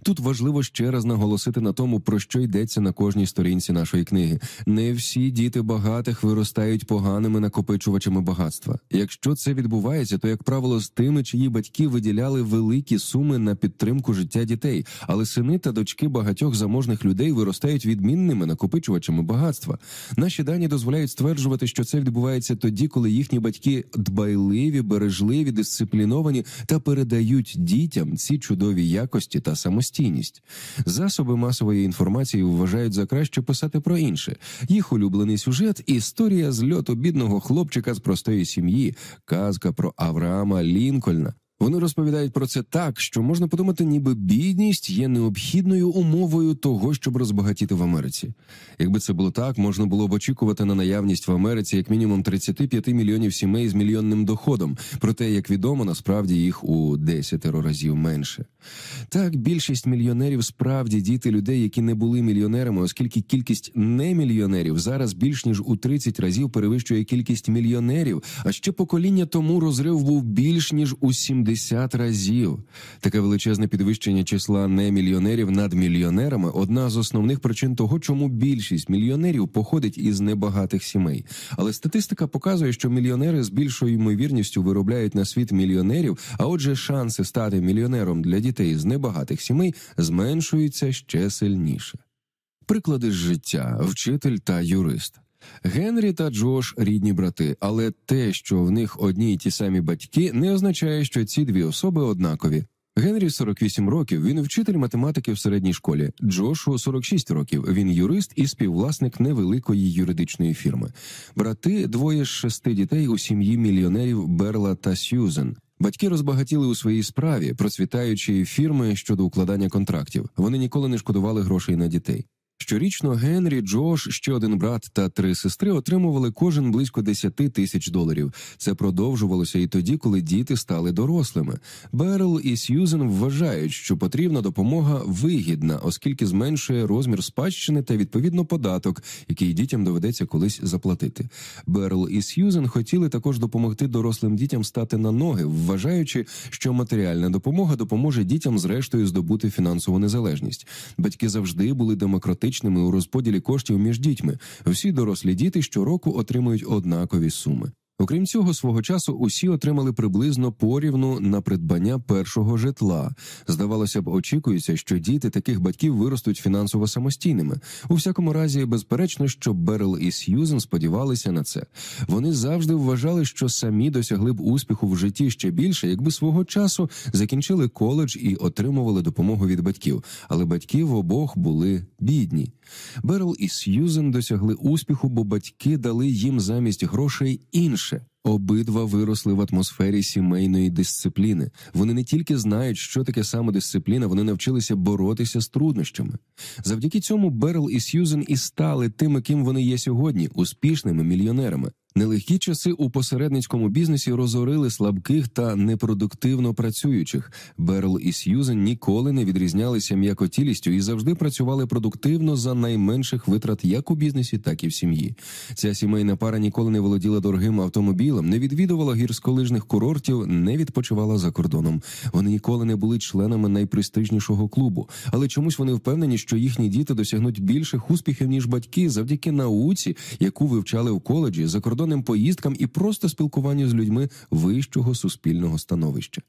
Тут важливо ще раз наголосити на тому, про що йдеться на кожній сторінці нашої книги. Не всі діти багатих виростають поганими накопичувачами багатства. Якщо це відбувається, то як правило з тими, чиї батьки виділяли великі суми на підтримку життя дітей, але сини та дочки багатьох заможних людей виростають відмінними накопичувачами багатства. Наші дані дозволяють стверджувати, що це відбувається тоді, коли їхні батьки дбайливі, бережливі, дисципліновані та передають дітям ці чудові якості та самостійність. Засоби масової інформації вважають за краще писати про інше. Їх улюблений сюжет історія зльоту бідного хлопчика з простої сім'ї, казка про Авраама Лінкольна. Вони розповідають про це так, що можна подумати, ніби бідність є необхідною умовою того, щоб розбагатіти в Америці. Якби це було так, можна було б очікувати на наявність в Америці як мінімум 35 мільйонів сімей з мільйонним доходом. Проте, як відомо, насправді їх у десятеро разів менше. Так, більшість мільйонерів справді діти людей, які не були мільйонерами, оскільки кількість немільйонерів зараз більш ніж у 30 разів перевищує кількість мільйонерів. А ще покоління тому розрив був більш ніж у 70 70 разів. Таке величезне підвищення числа немільйонерів над мільйонерами одна з основних причин того, чому більшість мільйонерів походить із небагатих сімей. Але статистика показує, що мільйонери з більшою ймовірністю виробляють на світ мільйонерів, а отже, шанси стати мільйонером для дітей з небагатих сімей зменшуються ще сильніше. Приклади з життя, вчитель та юрист. Генрі та Джош рідні брати, але те, що в них одні й ті самі батьки, не означає, що ці дві особи однакові. Генрі 48 років. Він вчитель математики в середній школі. Джошу 46 років. Він юрист і співвласник невеликої юридичної фірми. Брати двоє з шести дітей у сім'ї мільйонерів Берла та Сьюзен. Батьки розбагатіли у своїй справі, процвітаючи фірми щодо укладання контрактів. Вони ніколи не шкодували грошей на дітей. Щорічно Генрі, Джош, ще один брат та три сестри отримували кожен близько 10 тисяч доларів. Це продовжувалося і тоді, коли діти стали дорослими. Берл і Сьюзен вважають, що потрібна допомога вигідна, оскільки зменшує розмір спадщини та відповідно податок, який дітям доведеться колись заплатити. Берл і Сьюзен хотіли також допомогти дорослим дітям стати на ноги, вважаючи, що матеріальна допомога допоможе дітям зрештою здобути фінансову незалежність. Батьки завжди були демократичними демократичними у розподілі коштів між дітьми. Всі дорослі діти щороку отримують однакові суми. Окрім цього, свого часу усі отримали приблизно порівну на придбання першого житла. Здавалося б, очікується, що діти таких батьків виростуть фінансово самостійними. У всякому разі, безперечно, що Берл і Сьюзен сподівалися на це. Вони завжди вважали, що самі досягли б успіху в житті ще більше, якби свого часу закінчили коледж і отримували допомогу від батьків. Але батьки в обох були бідні. Берл і Сьюзен досягли успіху, бо батьки дали їм замість грошей інше. Обидва виросли в атмосфері сімейної дисципліни. Вони не тільки знають, що таке самодисципліна, вони навчилися боротися з труднощами. Завдяки цьому Берл і Сьюзен і стали тими, ким вони є сьогодні, успішними мільйонерами. Нелегкі часи у посередницькому бізнесі розорили слабких та непродуктивно працюючих. Берл і Сьюзен ніколи не відрізнялися м'якотілістю і завжди працювали продуктивно за найменших витрат як у бізнесі, так і в сім'ї. Ця сімейна пара ніколи не володіла дорогим автомобілем, не відвідувала гірськолижних курортів, не відпочивала за кордоном. Вони ніколи не були членами найпрестижнішого клубу, але чомусь вони впевнені, що їхні діти досягнуть більших успіхів ніж батьки завдяки науці, яку вивчали в коледжі за кордоном закордонним поїздкам і просто спілкуванню з людьми вищого суспільного становища.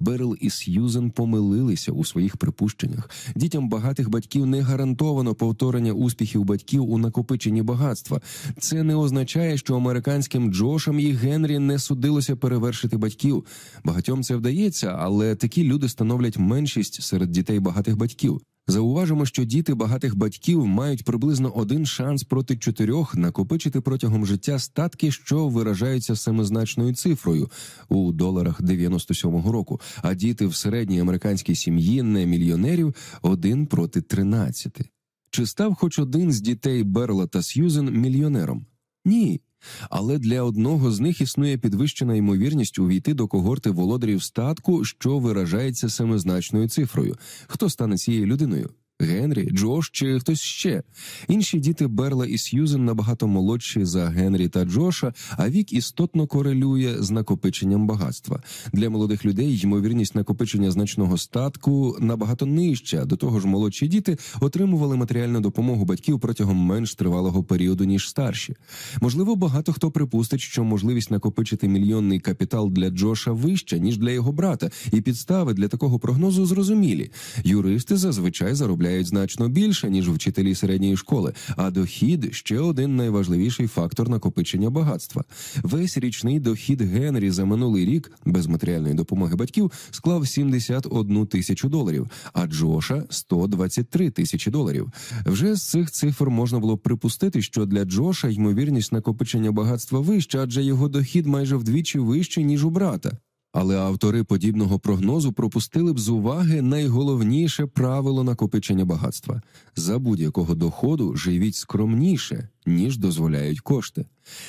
Берл і Сьюзен помилилися у своїх припущеннях. Дітям багатих батьків не гарантовано повторення успіхів батьків у накопиченні багатства. Це не означає, що американським Джошам і Генрі не судилося перевершити батьків. Багатьом це вдається, але такі люди становлять меншість серед дітей багатих батьків. Зауважимо, що діти багатих батьків мають приблизно один шанс проти чотирьох накопичити протягом життя статки, що виражаються семизначною цифрою у доларах 97-го року. А діти в середній американській сім'ї не мільйонерів один проти тринадцяти. Чи став хоч один з дітей Берла та Сьюзен мільйонером? Ні. Але для одного з них існує підвищена ймовірність увійти до когорти володарів статку, що виражається семизначною цифрою. Хто стане цією людиною? Генрі, Джош чи хтось ще. Інші діти Берла і Сьюзен набагато молодші за Генрі та Джоша, а вік істотно корелює з накопиченням багатства. Для молодих людей ймовірність накопичення значного статку набагато нижча. До того ж, молодші діти отримували матеріальну допомогу батьків протягом менш тривалого періоду ніж старші. Можливо, багато хто припустить, що можливість накопичити мільйонний капітал для Джоша вища ніж для його брата, і підстави для такого прогнозу зрозумілі. Юристи зазвичай заробляють заробляють значно більше ніж вчителі середньої школи, а дохід ще один найважливіший фактор накопичення багатства. Весь річний дохід Генрі за минулий рік без матеріальної допомоги батьків склав 71 тисячу доларів, а Джоша 123 тисячі доларів. Вже з цих цифр можна було припустити, що для Джоша ймовірність накопичення багатства вища, адже його дохід майже вдвічі вищий ніж у брата. Але автори подібного прогнозу пропустили б з уваги найголовніше правило накопичення багатства за будь-якого доходу живіть скромніше, ніж дозволяють кошти.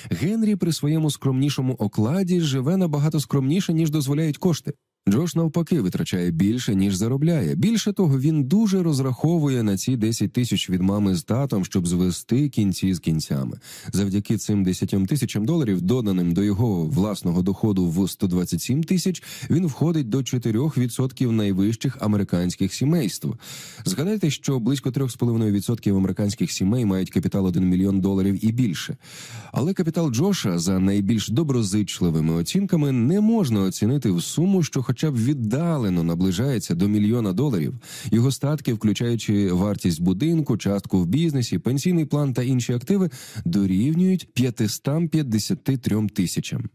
Генрі при своєму скромнішому окладі живе набагато скромніше, ніж дозволяють кошти. Джош навпаки витрачає більше ніж заробляє. Більше того, він дуже розраховує на ці 10 тисяч від мами з татом, щоб звести кінці з кінцями. Завдяки цим 10 тисячам доларів, доданим до його власного доходу в 127 тисяч, він входить до 4% найвищих американських сімейств. Згадайте, що близько 3,5% американських сімей мають капітал 1 мільйон доларів і більше. Але капітал Джоша за найбільш доброзичливими оцінками не можна оцінити в суму, що хоч хоча б віддалено наближається до мільйона доларів. Його статки, включаючи вартість будинку, частку в бізнесі, пенсійний план та інші активи, дорівнюють 553 тисячам.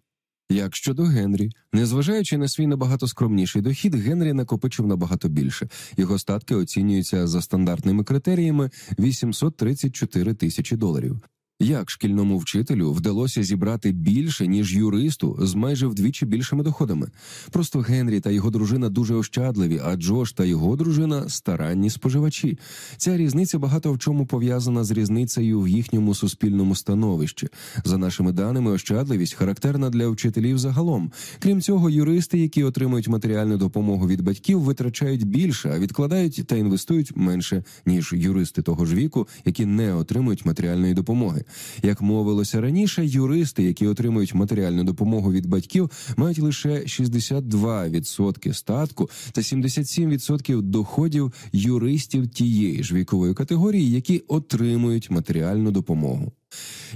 Як щодо Генрі, незважаючи на свій набагато скромніший дохід, Генрі накопичив набагато більше. Його статки оцінюються за стандартними критеріями 834 тисячі доларів. Як шкільному вчителю вдалося зібрати більше ніж юристу з майже вдвічі більшими доходами? Просто Генрі та його дружина дуже ощадливі, а Джош та його дружина старанні споживачі. Ця різниця багато в чому пов'язана з різницею в їхньому суспільному становищі. За нашими даними, ощадливість характерна для вчителів загалом. Крім цього, юристи, які отримують матеріальну допомогу від батьків, витрачають більше, а відкладають та інвестують менше ніж юристи того ж віку, які не отримують матеріальної допомоги. Як мовилося раніше, юристи, які отримують матеріальну допомогу від батьків, мають лише 62% статку та 77% доходів юристів тієї ж вікової категорії, які отримують матеріальну допомогу.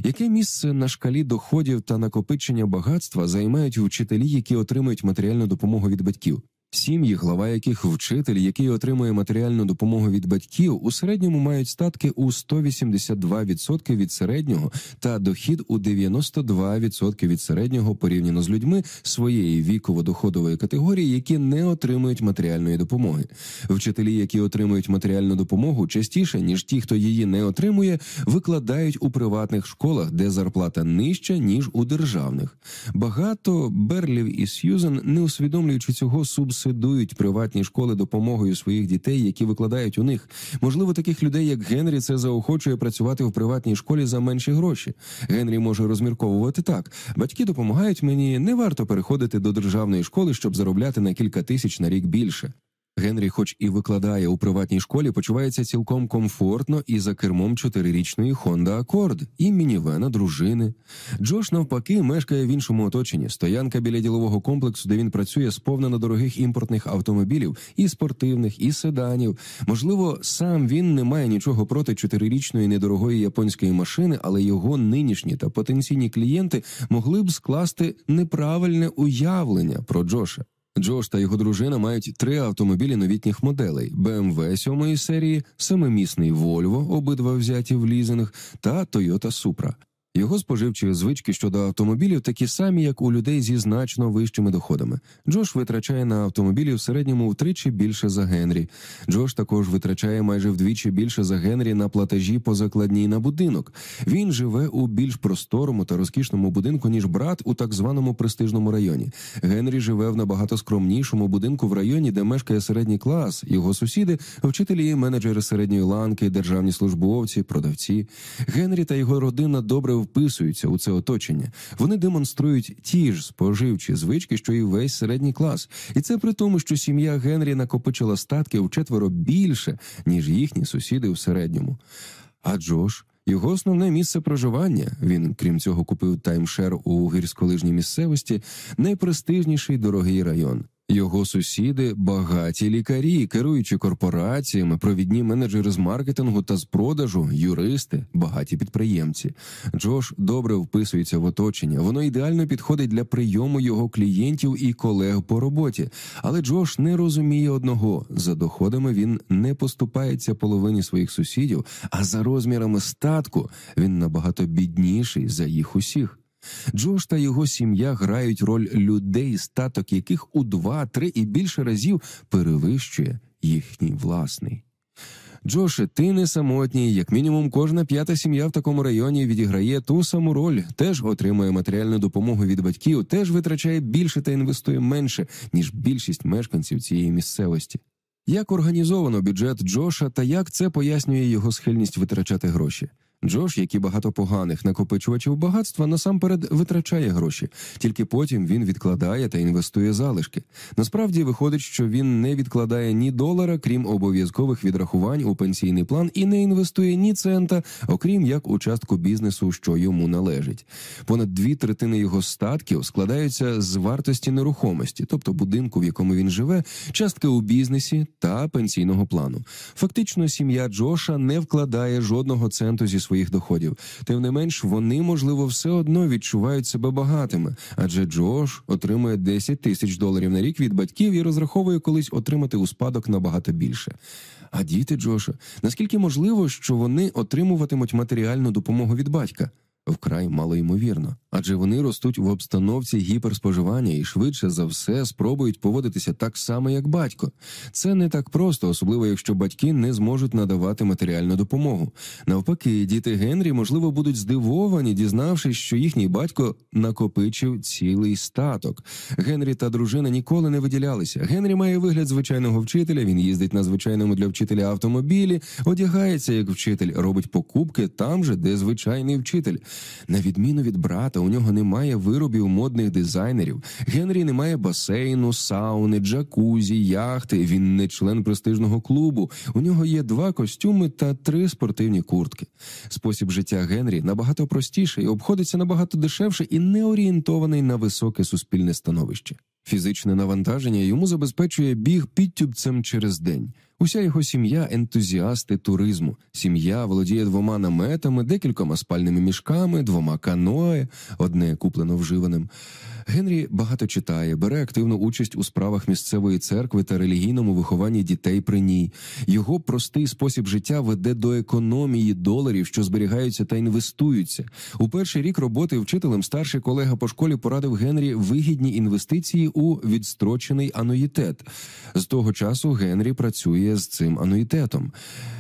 Яке місце на шкалі доходів та накопичення багатства займають вчителі, які отримують матеріальну допомогу від батьків? Сім'ї, глава яких вчитель, який отримує матеріальну допомогу від батьків, у середньому мають статки у 182% від середнього та дохід у 92% від середнього порівняно з людьми своєї віково-доходової категорії, які не отримують матеріальної допомоги. Вчителі, які отримують матеріальну допомогу, частіше ніж ті, хто її не отримує, викладають у приватних школах, де зарплата нижча ніж у державних. Багато Берлів і Сьюзен, не усвідомлюючи цього субсидію, субсидують приватні школи допомогою своїх дітей, які викладають у них. Можливо, таких людей, як Генрі, це заохочує працювати в приватній школі за менші гроші. Генрі може розмірковувати так: батьки допомагають мені, не варто переходити до державної школи, щоб заробляти на кілька тисяч на рік більше. Генрі, хоч і викладає у приватній школі, почувається цілком комфортно і за кермом чотирирічної Honda Accord і мінівена дружини. Джош, навпаки, мешкає в іншому оточенні. Стоянка біля ділового комплексу, де він працює, сповнена дорогих імпортних автомобілів, і спортивних, і седанів. Можливо, сам він не має нічого проти чотирирічної недорогої японської машини, але його нинішні та потенційні клієнти могли б скласти неправильне уявлення про Джоша. Джош та його дружина мають три автомобілі новітніх моделей: BMW сьомої серії, семимісний Volvo, обидва взяті в лізинг, та Toyota Supra. Його споживчі звички щодо автомобілів такі самі, як у людей зі значно вищими доходами. Джош витрачає на автомобілі в середньому втричі більше за Генрі. Джош також витрачає майже вдвічі більше за Генрі на платежі по закладній на будинок. Він живе у більш просторому та розкішному будинку, ніж брат у так званому престижному районі. Генрі живе в набагато скромнішому будинку в районі, де мешкає середній клас. Його сусіди, вчителі, менеджери середньої ланки, державні службовці, продавці. Генрі та його родина добре вписуються у це оточення. Вони демонструють ті ж споживчі звички, що і весь середній клас, і це при тому, що сім'я Генрі накопичила статки четверо більше ніж їхні сусіди у середньому. А Джош. Його основне місце проживання він, крім цього, купив таймшер у гірськолижній місцевості, найпрестижніший дорогий район. Його сусіди багаті лікарі, керуючі корпораціями, провідні менеджери з маркетингу та з продажу, юристи, багаті підприємці. Джош добре вписується в оточення. Воно ідеально підходить для прийому його клієнтів і колег по роботі. Але Джош не розуміє одного: за доходами він не поступається половині своїх сусідів, а за розмірами статку він набагато бідніший за їх усіх. Джош та його сім'я грають роль людей, статок яких у два-три і більше разів перевищує їхній власний. Джоше, ти не самотній, як мінімум, кожна п'ята сім'я в такому районі відіграє ту саму роль, теж отримує матеріальну допомогу від батьків, теж витрачає більше та інвестує менше, ніж більшість мешканців цієї місцевості. Як організовано бюджет Джоша та як це пояснює його схильність витрачати гроші? Джош, як і багато поганих накопичувачів багатства, насамперед витрачає гроші, тільки потім він відкладає та інвестує залишки. Насправді виходить, що він не відкладає ні долара, крім обов'язкових відрахувань у пенсійний план, і не інвестує ні цента, окрім як у частку бізнесу, що йому належить. Понад дві третини його статків складаються з вартості нерухомості, тобто будинку, в якому він живе, частки у бізнесі та пенсійного плану. Фактично, сім'я Джоша не вкладає жодного центу зі своїх доходів. Тим не менш, вони можливо все одно відчувають себе багатими, адже Джош отримує 10 тисяч доларів на рік від батьків і розраховує колись отримати у спадок набагато більше. А діти Джоша, наскільки можливо, що вони отримуватимуть матеріальну допомогу від батька? Вкрай малоймовірно, адже вони ростуть в обстановці гіперспоживання і швидше за все спробують поводитися так само, як батько. Це не так просто, особливо якщо батьки не зможуть надавати матеріальну допомогу. Навпаки, діти Генрі, можливо, будуть здивовані, дізнавшись, що їхній батько накопичив цілий статок. Генрі та дружина ніколи не виділялися. Генрі має вигляд звичайного вчителя. Він їздить на звичайному для вчителя автомобілі, одягається як вчитель, робить покупки там же, де звичайний вчитель. На відміну від брата, у нього немає виробів модних дизайнерів. Генрі не має басейну, сауни, джакузі, яхти. Він не член престижного клубу. У нього є два костюми та три спортивні куртки. Спосіб життя Генрі набагато простіший, обходиться набагато дешевше і не орієнтований на високе суспільне становище. Фізичне навантаження йому забезпечує біг підтюбцем через день. Уся його сім'я ентузіасти туризму. Сім'я володіє двома наметами, декількома спальними мішками, двома каное, одне куплено вживаним. Генрі багато читає, бере активну участь у справах місцевої церкви та релігійному вихованні дітей при ній. Його простий спосіб життя веде до економії доларів, що зберігаються та інвестуються. У перший рік роботи вчителем старший колега по школі порадив Генрі вигідні інвестиції у відстрочений ануїтет. З того часу Генрі працює з цим ануїтетом.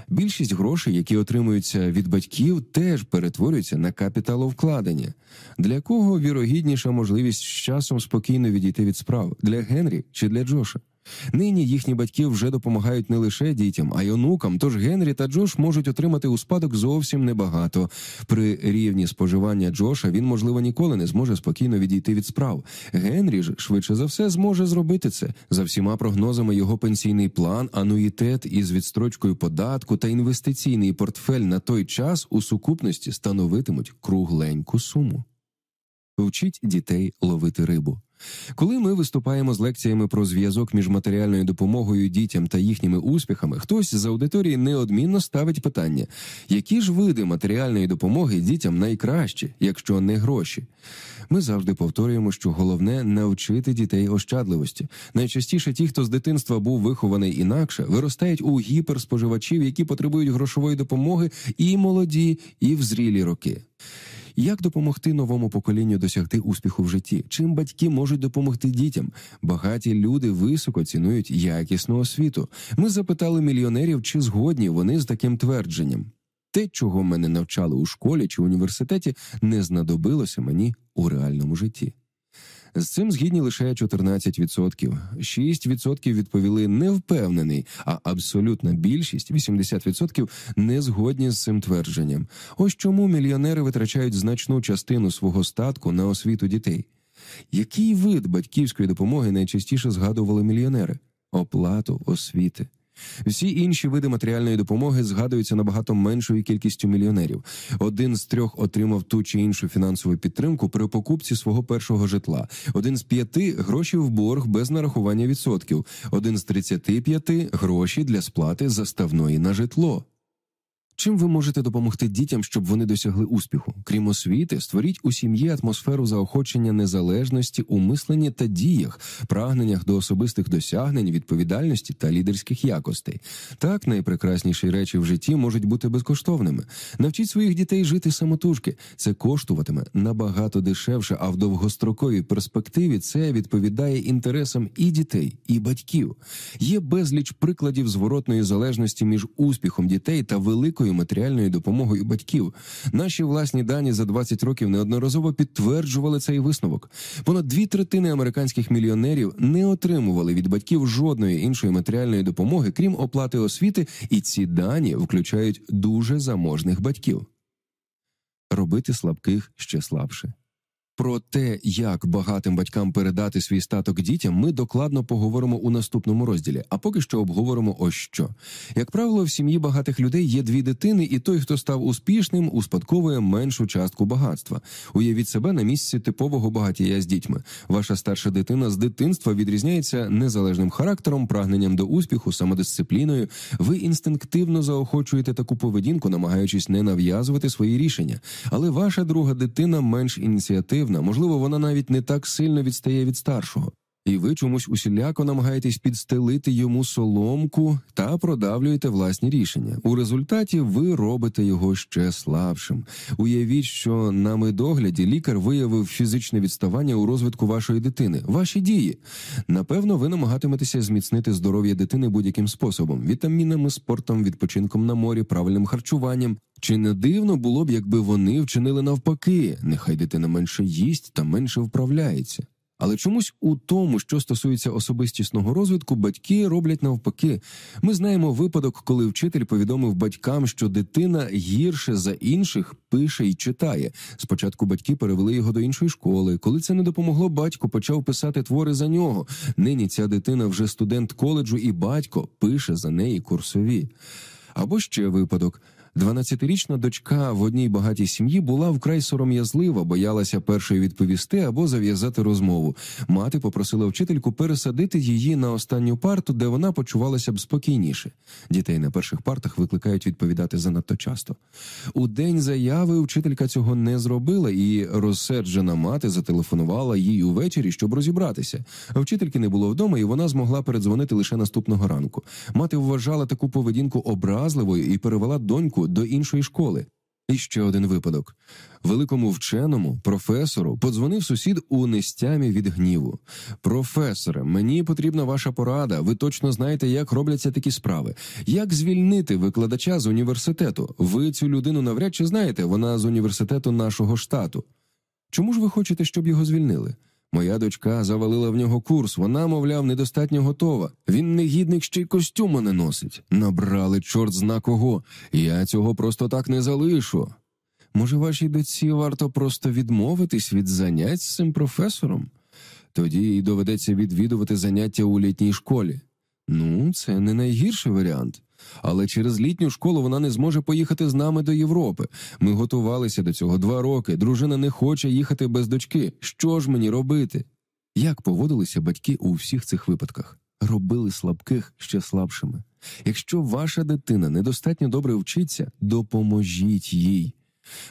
Більшість грошей, які отримуються від батьків, теж перетворюються на капіталовкладення. Для кого вірогідніша можливість часом спокійно відійти від справ для Генрі чи для Джоша? Нині їхні батьки вже допомагають не лише дітям, а й онукам. Тож Генрі та Джош можуть отримати у спадок зовсім небагато. При рівні споживання Джоша він, можливо, ніколи не зможе спокійно відійти від справ. Генрі ж швидше за все зможе зробити це за всіма прогнозами. Його пенсійний план, ануїтет із відстрочкою податку та інвестиційний портфель на той час у сукупності становитимуть кругленьку суму. Вчить дітей ловити рибу. Коли ми виступаємо з лекціями про зв'язок між матеріальною допомогою дітям та їхніми успіхами, хтось з аудиторії неодмінно ставить питання, які ж види матеріальної допомоги дітям найкращі, якщо не гроші. Ми завжди повторюємо, що головне навчити дітей ощадливості. Найчастіше ті, хто з дитинства був вихований інакше, виростають у гіперспоживачів, які потребують грошової допомоги і молоді, і в зрілі роки. Як допомогти новому поколінню досягти успіху в житті? Чим батьки можуть допомогти дітям? Багаті люди високо цінують якісну освіту. Ми запитали мільйонерів, чи згодні вони з таким твердженням. Те, чого мене навчали у школі чи університеті, не знадобилося мені у реальному житті. З цим згідні лише 14%. 6% відповіли не впевнений, а абсолютна більшість 80% не згодні з цим твердженням. Ось чому мільйонери витрачають значну частину свого статку на освіту дітей. Який вид батьківської допомоги найчастіше згадували мільйонери? Оплату освіти. Всі інші види матеріальної допомоги згадуються набагато меншою кількістю мільйонерів. Один з трьох отримав ту чи іншу фінансову підтримку при покупці свого першого житла. Один з п'яти гроші в борг без нарахування відсотків. Один з тридцяти п'яти гроші для сплати заставної на житло. Чим ви можете допомогти дітям, щоб вони досягли успіху? Крім освіти, створіть у сім'ї атмосферу заохочення незалежності у мисленні та діях, прагненнях до особистих досягнень, відповідальності та лідерських якостей. Так найпрекрасніші речі в житті можуть бути безкоштовними. Навчіть своїх дітей жити самотужки. Це коштуватиме набагато дешевше, а в довгостроковій перспективі це відповідає інтересам і дітей, і батьків. Є безліч прикладів зворотної залежності між успіхом дітей та великою великою матеріальною допомогою батьків. Наші власні дані за 20 років неодноразово підтверджували цей висновок. Понад дві третини американських мільйонерів не отримували від батьків жодної іншої матеріальної допомоги, крім оплати освіти, і ці дані включають дуже заможних батьків. робити слабких ще слабше. Про те, як багатим батькам передати свій статок дітям, ми докладно поговоримо у наступному розділі. А поки що обговоримо ось що. Як правило, в сім'ї багатих людей є дві дитини, і той, хто став успішним, успадковує меншу частку багатства. Уявіть себе на місці типового багатія з дітьми. Ваша старша дитина з дитинства відрізняється незалежним характером, прагненням до успіху, самодисципліною. Ви інстинктивно заохочуєте таку поведінку, намагаючись не нав'язувати свої рішення. Але ваша друга дитина менш ініціативна, активна, можливо, вона навіть не так сильно відстає від старшого, і ви чомусь усіляко намагаєтесь підстелити йому соломку та продавлюєте власні рішення. У результаті ви робите його ще слабшим. Уявіть, що на медогляді лікар виявив фізичне відставання у розвитку вашої дитини. Ваші дії. Напевно, ви намагатиметеся зміцнити здоров'я дитини будь-яким способом: вітамінами, спортом, відпочинком на морі, правильним харчуванням. Чи не дивно було б, якби вони вчинили навпаки? Нехай дитина менше їсть та менше вправляється. Але чомусь у тому, що стосується особистісного розвитку, батьки роблять навпаки. Ми знаємо випадок, коли вчитель повідомив батькам, що дитина гірше за інших пише і читає. Спочатку батьки перевели його до іншої школи. Коли це не допомогло, батько почав писати твори за нього. Нині ця дитина вже студент коледжу, і батько пише за неї курсові. Або ще випадок. Дванадцятирічна дочка в одній багатій сім'ї була вкрай сором'язлива, боялася першою відповісти або зав'язати розмову. Мати попросила вчительку пересадити її на останню парту, де вона почувалася б спокійніше. Дітей на перших партах викликають відповідати занадто часто. У день заяви вчителька цього не зробила, і розсерджена мати зателефонувала їй увечері, щоб розібратися. Вчительки не було вдома, і вона змогла передзвонити лише наступного ранку. Мати вважала таку поведінку образливою і перевела доньку до іншої школи. І ще один випадок: великому вченому професору подзвонив сусід у нестямі від гніву. Професоре, мені потрібна ваша порада. Ви точно знаєте, як робляться такі справи. Як звільнити викладача з університету? Ви цю людину навряд чи знаєте, вона з університету нашого штату. Чому ж ви хочете, щоб його звільнили? Моя дочка завалила в нього курс. Вона, мовляв, недостатньо готова. Він негідник ще й костюма не носить. Набрали чорт зна кого. Я цього просто так не залишу. Може, вашій дочці варто просто відмовитись від занять з цим професором? Тоді їй доведеться відвідувати заняття у літній школі. Ну, це не найгірший варіант. Але через літню школу вона не зможе поїхати з нами до Європи. Ми готувалися до цього два роки. Дружина не хоче їхати без дочки. Що ж мені робити? Як поводилися батьки у всіх цих випадках? Робили слабких ще слабшими. Якщо ваша дитина недостатньо добре вчиться, допоможіть їй.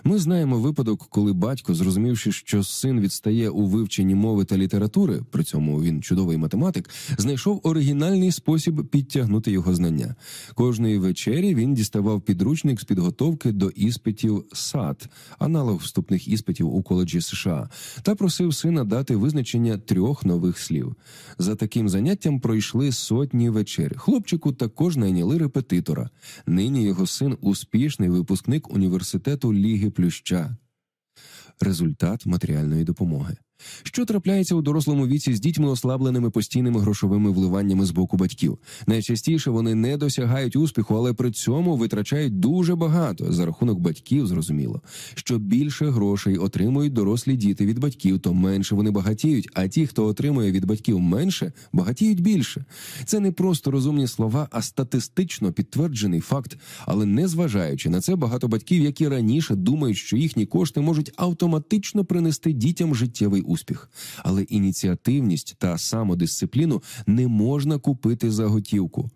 Ми знаємо випадок, коли батько, зрозумівши, що син відстає у вивченні мови та літератури, при цьому він чудовий математик, знайшов оригінальний спосіб підтягнути його знання. Кожної вечері він діставав підручник з підготовки до іспитів САД, аналог вступних іспитів у коледжі США, та просив сина дати визначення трьох нових слів. За таким заняттям пройшли сотні вечер. Хлопчику також найняли репетитора. Нині його син успішний випускник університету. Ліги Плюща. Результат матеріальної допомоги. Що трапляється у дорослому віці з дітьми, ослабленими постійними грошовими вливаннями з боку батьків? Найчастіше вони не досягають успіху, але при цьому витрачають дуже багато за рахунок батьків. Зрозуміло, що більше грошей отримують дорослі діти від батьків, то менше вони багатіють. А ті, хто отримує від батьків менше, багатіють більше. Це не просто розумні слова, а статистично підтверджений факт. Але не зважаючи на це, багато батьків, які раніше думають, що їхні кошти можуть автоматично принести дітям життєвий успіх, але ініціативність та самодисципліну не можна купити за готівку.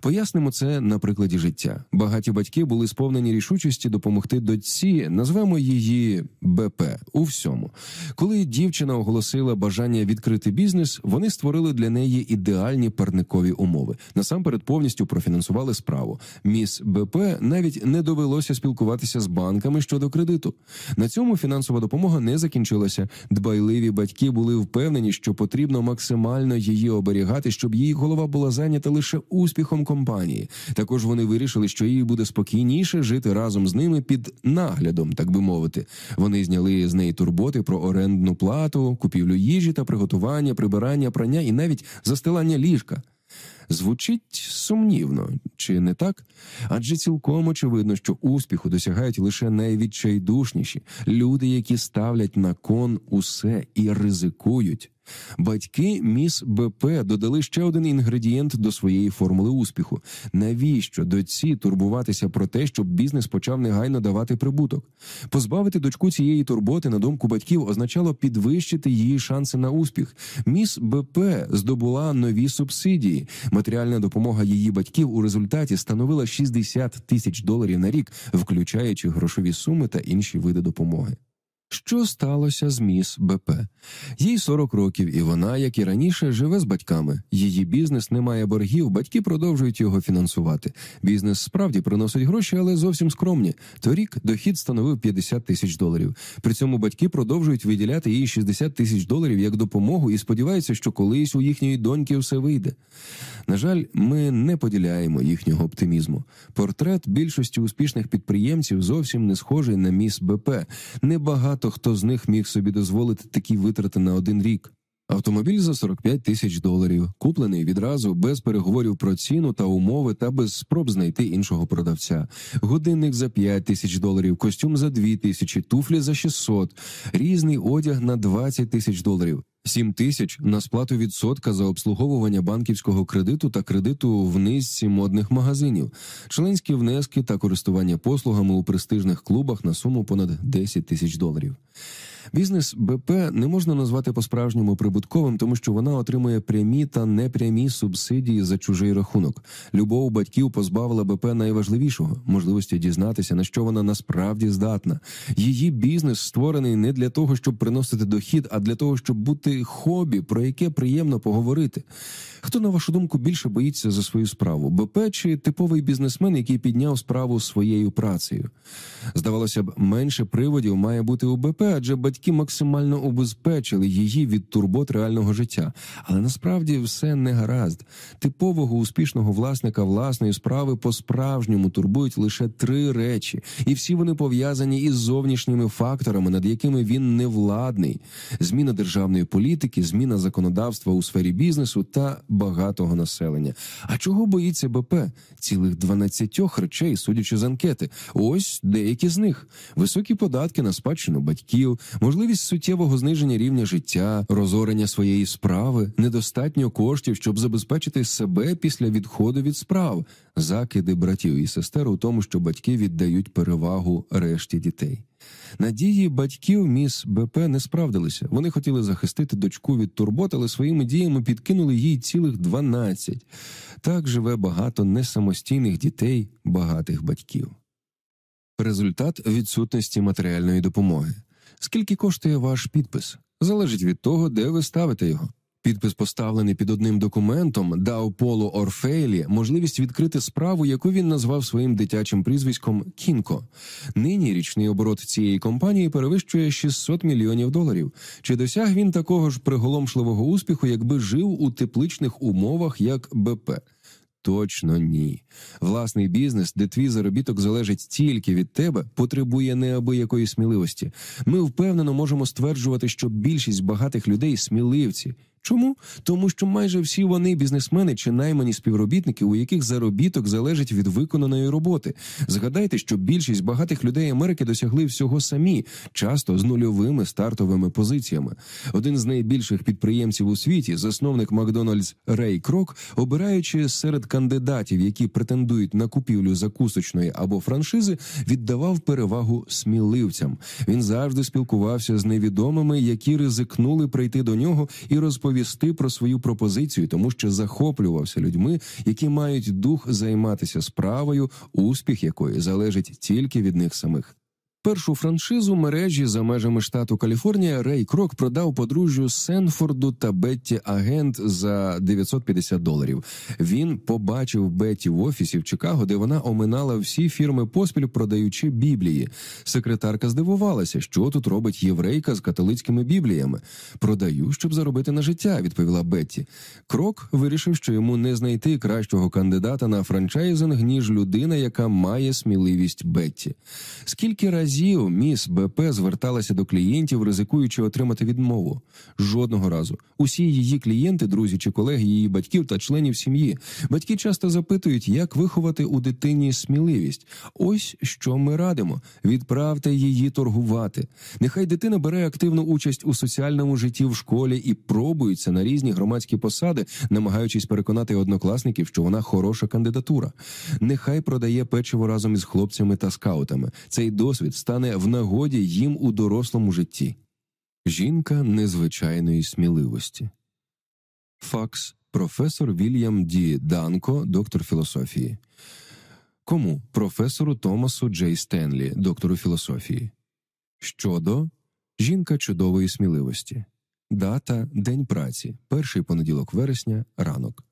Пояснимо це на прикладі життя. Багаті батьки були сповнені рішучості допомогти дочці, назвемо її БП у всьому. Коли дівчина оголосила бажання відкрити бізнес, вони створили для неї ідеальні парникові умови. Насамперед повністю профінансували справу. Міс БП навіть не довелося спілкуватися з банками щодо кредиту. На цьому фінансова допомога не закінчилася. Дбайли Дбайливі батьки були впевнені, що потрібно максимально її оберігати, щоб її голова була зайнята лише успіхом компанії. Також вони вирішили, що їй буде спокійніше жити разом з ними під наглядом, так би мовити. Вони зняли з неї турботи про орендну плату, купівлю їжі та приготування, прибирання, прання і навіть застилання ліжка. Звучить сумнівно, чи не так? Адже цілком очевидно, що успіху досягають лише найвідчайдушніші люди, які ставлять на кон усе і ризикують. Батьки міс БП додали ще один інгредієнт до своєї формули успіху. Навіщо доці турбуватися про те, щоб бізнес почав негайно давати прибуток? Позбавити дочку цієї турботи на думку батьків означало підвищити її шанси на успіх. Міс БП здобула нові субсидії. Матеріальна допомога її батьків у результаті становила 60 тисяч доларів на рік, включаючи грошові суми та інші види допомоги. Що сталося з міс БП? Їй 40 років, і вона, як і раніше, живе з батьками. Її бізнес не має боргів, батьки продовжують його фінансувати. Бізнес справді приносить гроші, але зовсім скромні. Торік дохід становив 50 тисяч доларів. При цьому батьки продовжують виділяти їй 60 тисяч доларів як допомогу і сподіваються, що колись у їхньої доньки все вийде. На жаль, ми не поділяємо їхнього оптимізму. Портрет більшості успішних підприємців зовсім не схожий на міс БП. Небагато хто з них міг собі дозволити такі витрати на один рік. Автомобіль за 45 тисяч доларів, куплений відразу без переговорів про ціну та умови та без спроб знайти іншого продавця. Годинник за 5 тисяч доларів, костюм за 2 тисячі, туфлі за 600, різний одяг на 20 тисяч доларів. 7 тисяч на сплату відсотка за обслуговування банківського кредиту та кредиту в низці модних магазинів, членські внески та користування послугами у престижних клубах на суму понад 10 тисяч доларів. Бізнес БП не можна назвати по-справжньому прибутковим, тому що вона отримує прямі та непрямі субсидії за чужий рахунок. Любов батьків позбавила БП найважливішого можливості дізнатися, на що вона насправді здатна. Її бізнес створений не для того, щоб приносити дохід, а для того, щоб бути хобі, про яке приємно поговорити. Хто на вашу думку більше боїться за свою справу? БП чи типовий бізнесмен, який підняв справу своєю працею? Здавалося б, менше приводів має бути у БП, адже батьки максимально убезпечили її від турбот реального життя. Але насправді все не гаразд. Типового успішного власника власної справи по-справжньому турбують лише три речі, і всі вони пов'язані із зовнішніми факторами, над якими він не владний: зміна державної політики, зміна законодавства у сфері бізнесу та багатого населення. А чого боїться БП? Цілих 12 речей, судячи з анкети. Ось деякі з них: високі податки на спадщину батьків, можливість суттєвого зниження рівня життя, розорення своєї справи, недостатньо коштів, щоб забезпечити себе після відходу від справ, закиди братів і сестер у тому, що батьки віддають перевагу решті дітей. Надії батьків міс БП не справдилися. Вони хотіли захистити дочку від турбот, але своїми діями підкинули їй цілих 12. Так живе багато несамостійних дітей, багатих батьків. Результат відсутності матеріальної допомоги. Скільки коштує ваш підпис? Залежить від того, де ви ставите його. Підпис поставлений під одним документом, дав Полу Орфейлі можливість відкрити справу, яку він назвав своїм дитячим прізвиськом Кінко. Нині річний оборот цієї компанії перевищує 600 мільйонів доларів. Чи досяг він такого ж приголомшливого успіху, якби жив у тепличних умовах як БП? Точно ні. Власний бізнес, де твій заробіток залежить тільки від тебе, потребує неабиякої сміливості. Ми впевнено можемо стверджувати, що більшість багатих людей сміливці. Чому? Тому що майже всі вони бізнесмени чи наймані співробітники, у яких заробіток залежить від виконаної роботи. Згадайте, що більшість багатих людей Америки досягли всього самі, часто з нульовими стартовими позиціями. Один з найбільших підприємців у світі, засновник Макдональдс Рей Крок, обираючи серед кандидатів, які претендують на купівлю закусочної або франшизи, віддавав перевагу сміливцям. Він завжди спілкувався з невідомими, які ризикнули прийти до нього і розповідати розповісти про свою пропозицію, тому що захоплювався людьми, які мають дух займатися справою, успіх якої залежить тільки від них самих. Першу франшизу мережі за межами штату Каліфорнія Рей Крок продав подружжю Сенфорду та Бетті Агент за 950 доларів. Він побачив Бетті в офісі в Чикаго, де вона оминала всі фірми поспіль, продаючи біблії. Секретарка здивувалася, що тут робить єврейка з католицькими бібліями. Продаю, щоб заробити на життя, відповіла Бетті. Крок вирішив, що йому не знайти кращого кандидата на франчайзинг, ніж людина, яка має сміливість Бетті. Скільки разів разів міс БП зверталася до клієнтів, ризикуючи отримати відмову. Жодного разу. Усі її клієнти, друзі чи колеги її батьків та членів сім'ї. Батьки часто запитують, як виховати у дитині сміливість. Ось що ми радимо: відправте її торгувати. Нехай дитина бере активну участь у соціальному житті в школі і пробується на різні громадські посади, намагаючись переконати однокласників, що вона хороша кандидатура. Нехай продає печиво разом із хлопцями та скаутами. Цей досвід стане в нагоді їм у дорослому житті. Жінка незвичайної сміливості. Факс, професор Вільям Ді Данко, доктор філософії. Кому професору Томасу Джей Стенлі, доктору філософії. Щодо жінка чудової сміливості. Дата День праці. Перший понеділок вересня, ранок.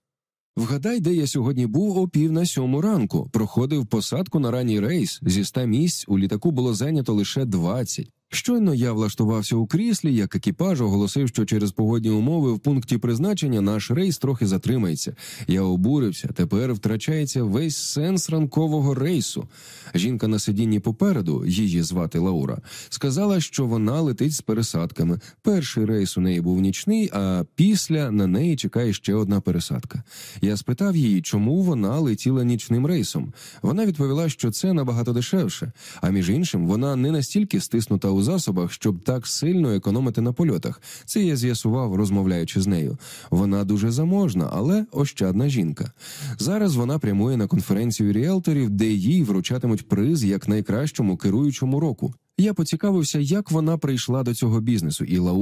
Вгадай, де я сьогодні був о пів на сьому ранку. Проходив посадку на ранній рейс. Зі ста місць у літаку було зайнято лише 20. Щойно я влаштувався у кріслі, як екіпаж оголосив, що через погодні умови в пункті призначення наш рейс трохи затримається. Я обурився. Тепер втрачається весь сенс ранкового рейсу. Жінка на сидінні попереду, її звати Лаура, сказала, що вона летить з пересадками. Перший рейс у неї був нічний, а після на неї чекає ще одна пересадка. Я спитав її, чому вона летіла нічним рейсом. Вона відповіла, що це набагато дешевше. А між іншим, вона не настільки стиснута у засобах, щоб так сильно економити на польотах. Це я з'ясував, розмовляючи з нею. Вона дуже заможна, але ощадна жінка. Зараз вона прямує на конференцію ріелторів, де їй вручатимуть приз як найкращому керуючому року. Я поцікавився, як вона прийшла до цього бізнесу, і Лаура